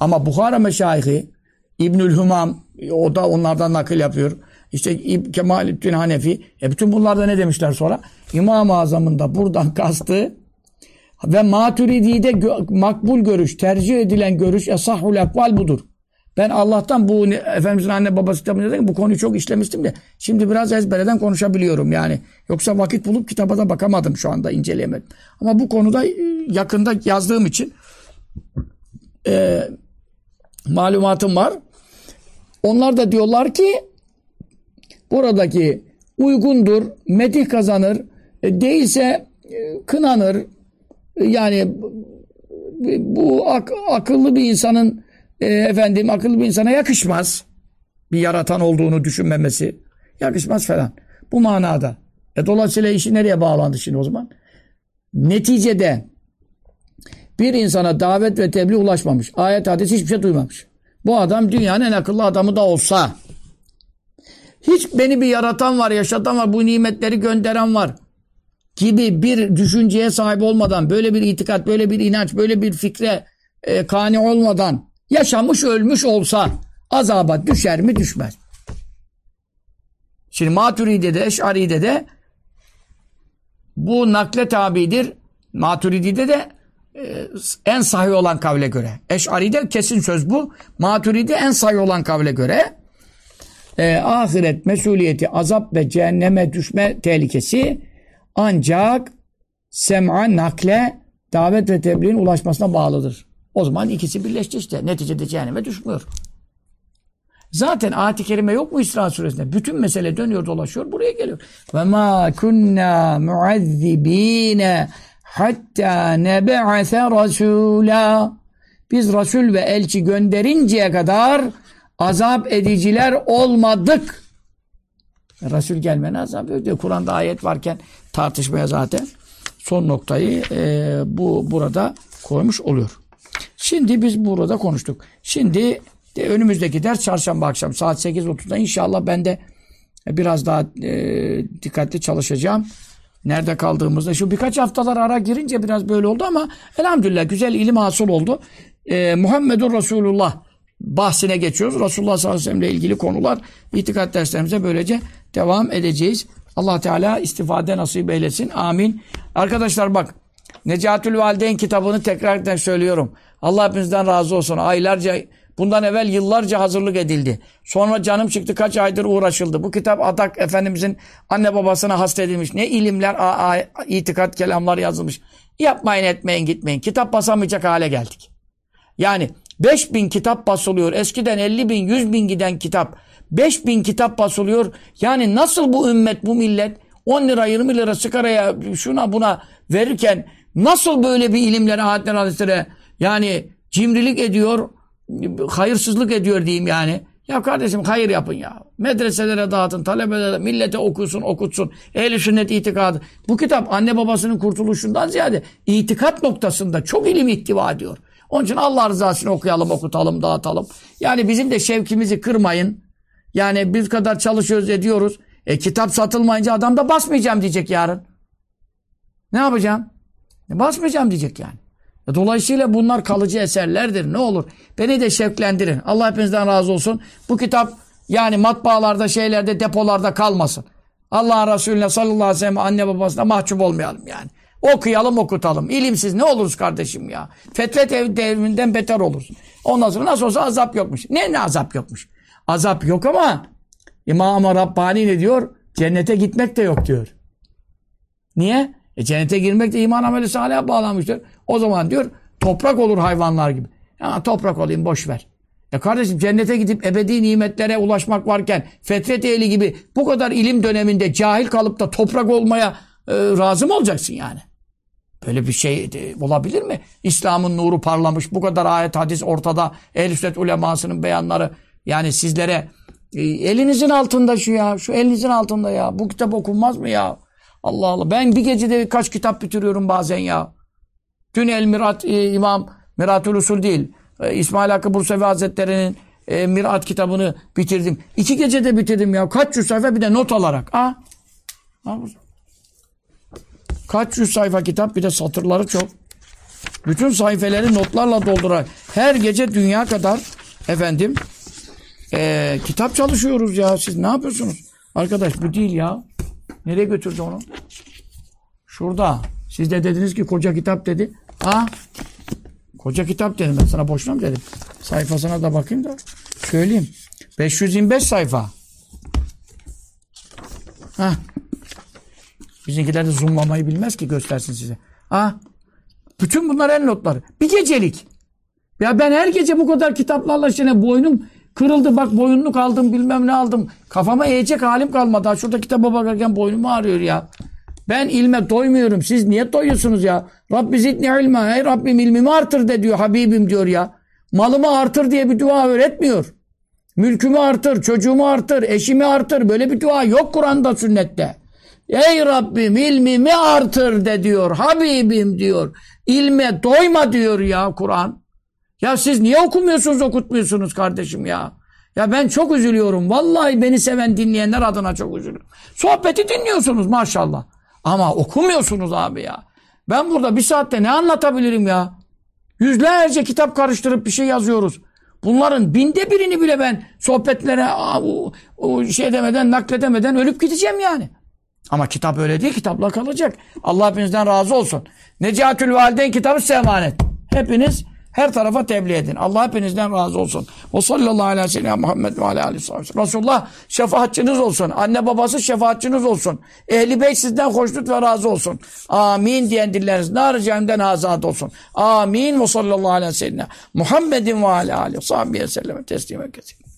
Speaker 1: Ama Bukhara meşayihi İbnül Humam o da onlardan nakil yapıyor. İşte Kemalettin Hanefi. E bütün bunlarda ne demişler sonra? İmam-ı Azam'ın da buradan [laughs] kastı ve Maturidi'de makbul görüş, tercih edilen görüş esahul ekval budur. Ben Allah'tan bu Efendimizin anne babası kitabında bu konuyu çok işlemiştim de şimdi biraz ezbereden konuşabiliyorum yani. Yoksa vakit bulup kitaba da bakamadım şu anda inceleyemedim. Ama bu konuda e, yakında yazdığım için e, malumatım var. Onlar da diyorlar ki buradaki uygundur, medih kazanır, e, değilse e, kınanır. Yani bu ak akıllı bir insanın e, efendim akıllı bir insana yakışmaz. Bir yaratan olduğunu düşünmemesi yakışmaz falan. Bu manada. E dolayısıyla işi nereye bağlandı şimdi o zaman? Neticede bir insana davet ve tebliğ ulaşmamış. Ayet hadis hiçbir şey duymamış. Bu adam dünyanın en akıllı adamı da olsa hiç beni bir yaratan var, yaşatan var, bu nimetleri gönderen var gibi bir düşünceye sahip olmadan, böyle bir itikat, böyle bir inanç, böyle bir fikre e, kani olmadan yaşamış ölmüş olsa azaba düşer mi düşmez. Şimdi Maturidi'de, Eş'ari'de de bu nakle tabidir. Maturidi'de de e, en sahih olan kavle göre. Eş'ari'de kesin söz bu. Maturi'de en sahih olan kavle göre e, ahiret mesuliyeti, azap ve cehenneme düşme tehlikesi ancak sem'a nakle davet ve tebliğin ulaşmasına bağlıdır. O zaman ikisi birleşti işte. Neticede cehenneme düşmüyor. Zaten ayet-i kerime yok mu İsra suresinde? Bütün mesele dönüyor dolaşıyor buraya geliyor. Ve ma kunna muazzibine hatta neb'ase rasula. Biz Resul ve elçi gönderinceye kadar azap ediciler olmadık. Resul gelmene azap ediyor. Kur'an'da ayet varken tartışmaya zaten son noktayı e, bu burada koymuş oluyor. Şimdi biz burada konuştuk. Şimdi de önümüzdeki ders çarşamba akşam saat 8.30'da inşallah ben de biraz daha e, dikkatli çalışacağım. Nerede kaldığımızda şu birkaç haftalar ara girince biraz böyle oldu ama elhamdülillah güzel ilim hasıl oldu. E, Muhammedur Resulullah bahsine geçiyoruz. Resulullah sallallahu aleyhi ve sellem ile ilgili konular itikat derslerimize böylece devam edeceğiz. Allah Teala istifade nasip eylesin. Amin. Arkadaşlar bak Necatül Valideyn kitabını tekrar söylüyorum. Allah hepinizden razı olsun. Aylarca bundan evvel yıllarca hazırlık edildi. Sonra canım çıktı kaç aydır uğraşıldı. Bu kitap Adak Efendimizin anne babasına hastedilmiş. Ne ilimler, a, a, itikat kelamlar yazılmış. Yapmayın etmeyin gitmeyin. Kitap basamayacak hale geldik. Yani 5000 kitap basılıyor. Eskiden 50 bin, 100 bin giden kitap. 5000 kitap basılıyor. Yani nasıl bu ümmet, bu millet 10 lira, 20 lira sigaraya şuna buna verirken nasıl böyle bir ilimlere, ayetler, hadislere yani cimrilik ediyor, hayırsızlık ediyor diyeyim yani. Ya kardeşim hayır yapın ya. Medreselere dağıtın, talebelere, millete okusun, okutsun. Ehl-i sünnet itikadı. Bu kitap anne babasının kurtuluşundan ziyade itikat noktasında çok ilim ihtiva ediyor. Onun için Allah rızasını okuyalım, okutalım, dağıtalım. Yani bizim de şevkimizi kırmayın. Yani biz kadar çalışıyoruz, ediyoruz. E kitap satılmayınca adam da basmayacağım diyecek yarın. Ne yapacağım? E, basmayacağım diyecek yani. E, dolayısıyla bunlar kalıcı eserlerdir. Ne olur? Beni de şevklendirin. Allah hepinizden razı olsun. Bu kitap yani matbaalarda, şeylerde, depolarda kalmasın. Allah Resulüne sallallahu aleyhi ve sellem anne babasına mahcup olmayalım yani. Okuyalım okutalım. İlimsiz ne oluruz kardeşim ya. Fetret devriminden beter oluruz. Ondan sonra nasıl olsa azap yokmuş. Ne ne azap yokmuş? Azap yok ama İmam-ı Rabbani ne diyor? Cennete gitmek de yok diyor. Niye? E cennete girmek de iman ameli salih'e bağlanmıştır. O zaman diyor toprak olur hayvanlar gibi. Ya toprak olayım boş ver. E kardeşim cennete gidip ebedi nimetlere ulaşmak varken fetret ehli gibi bu kadar ilim döneminde cahil kalıp da toprak olmaya e, razı mı olacaksın yani? Böyle bir şey olabilir mi? İslam'ın nuru parlamış, bu kadar ayet hadis ortada, ehl sünnet ulemasının beyanları yani sizlere e, elinizin altında şu ya, şu elinizin altında ya. Bu kitap okunmaz mı ya? Allah Allah. Ben bir gecede kaç kitap bitiriyorum bazen ya. Dün El Mirat e, İmam Miratül Usul değil. E, İsmail Hakkı Bursevi Hazretleri'nin e, Mirat kitabını bitirdim. İki gecede bitirdim ya. Kaç yüz sayfa bir de not alarak. Ha? ha Kaç yüz sayfa kitap bir de satırları çok. Bütün sayfeleri notlarla doldurarak her gece dünya kadar efendim e, kitap çalışıyoruz ya. Siz ne yapıyorsunuz? Arkadaş bu değil ya. Nereye götürdü onu? Şurada. Siz de dediniz ki koca kitap dedi. Ha? Koca kitap dedim ben sana boşuna mı dedim. Sayfasına da bakayım da söyleyeyim. 525 sayfa. Ha. Bizimkiler de zoomlamayı bilmez ki göstersin size. Ha? Bütün bunlar el notları. Bir gecelik. Ya ben her gece bu kadar kitaplarla işte boynum kırıldı. Bak boyunluk aldım bilmem ne aldım. Kafama eğecek halim kalmadı. Ha, şurada kitaba bakarken boynum ağrıyor ya. Ben ilme doymuyorum. Siz niye doyuyorsunuz ya? Rabbi zidni ilme. Ey Rabbim ilmimi artır de diyor Habibim diyor ya. Malımı artır diye bir dua öğretmiyor. Mülkümü artır, çocuğumu artır, eşimi artır. Böyle bir dua yok Kur'an'da, sünnette. Ey Rabbim ilmimi artır de diyor. Habibim diyor. İlme doyma diyor ya Kur'an. Ya siz niye okumuyorsunuz okutmuyorsunuz kardeşim ya? Ya ben çok üzülüyorum. Vallahi beni seven dinleyenler adına çok üzülüyorum. Sohbeti dinliyorsunuz maşallah. Ama okumuyorsunuz abi ya. Ben burada bir saatte ne anlatabilirim ya? Yüzlerce kitap karıştırıp bir şey yazıyoruz. Bunların binde birini bile ben sohbetlere o, o şey demeden, nakledemeden ölüp gideceğim yani. Ama kitap öyle değil. Kitapla kalacak. Allah hepinizden razı olsun. Necatül Valideyn kitabı size emanet. Hepiniz her tarafa tebliğ edin. Allah hepinizden razı olsun. O sallallahu aleyhi ve sellem Muhammed ve aleyhi ve. Resulullah şefaatçiniz olsun. Anne babası şefaatçiniz olsun. Ehli beyt sizden hoşnut ve razı olsun. Amin diyen dilleriniz nar cehennemden azat olsun. Amin ve sallallahu aleyhi ve sellem. Muhammedin ve aleyhi ve sellem. Teslim et.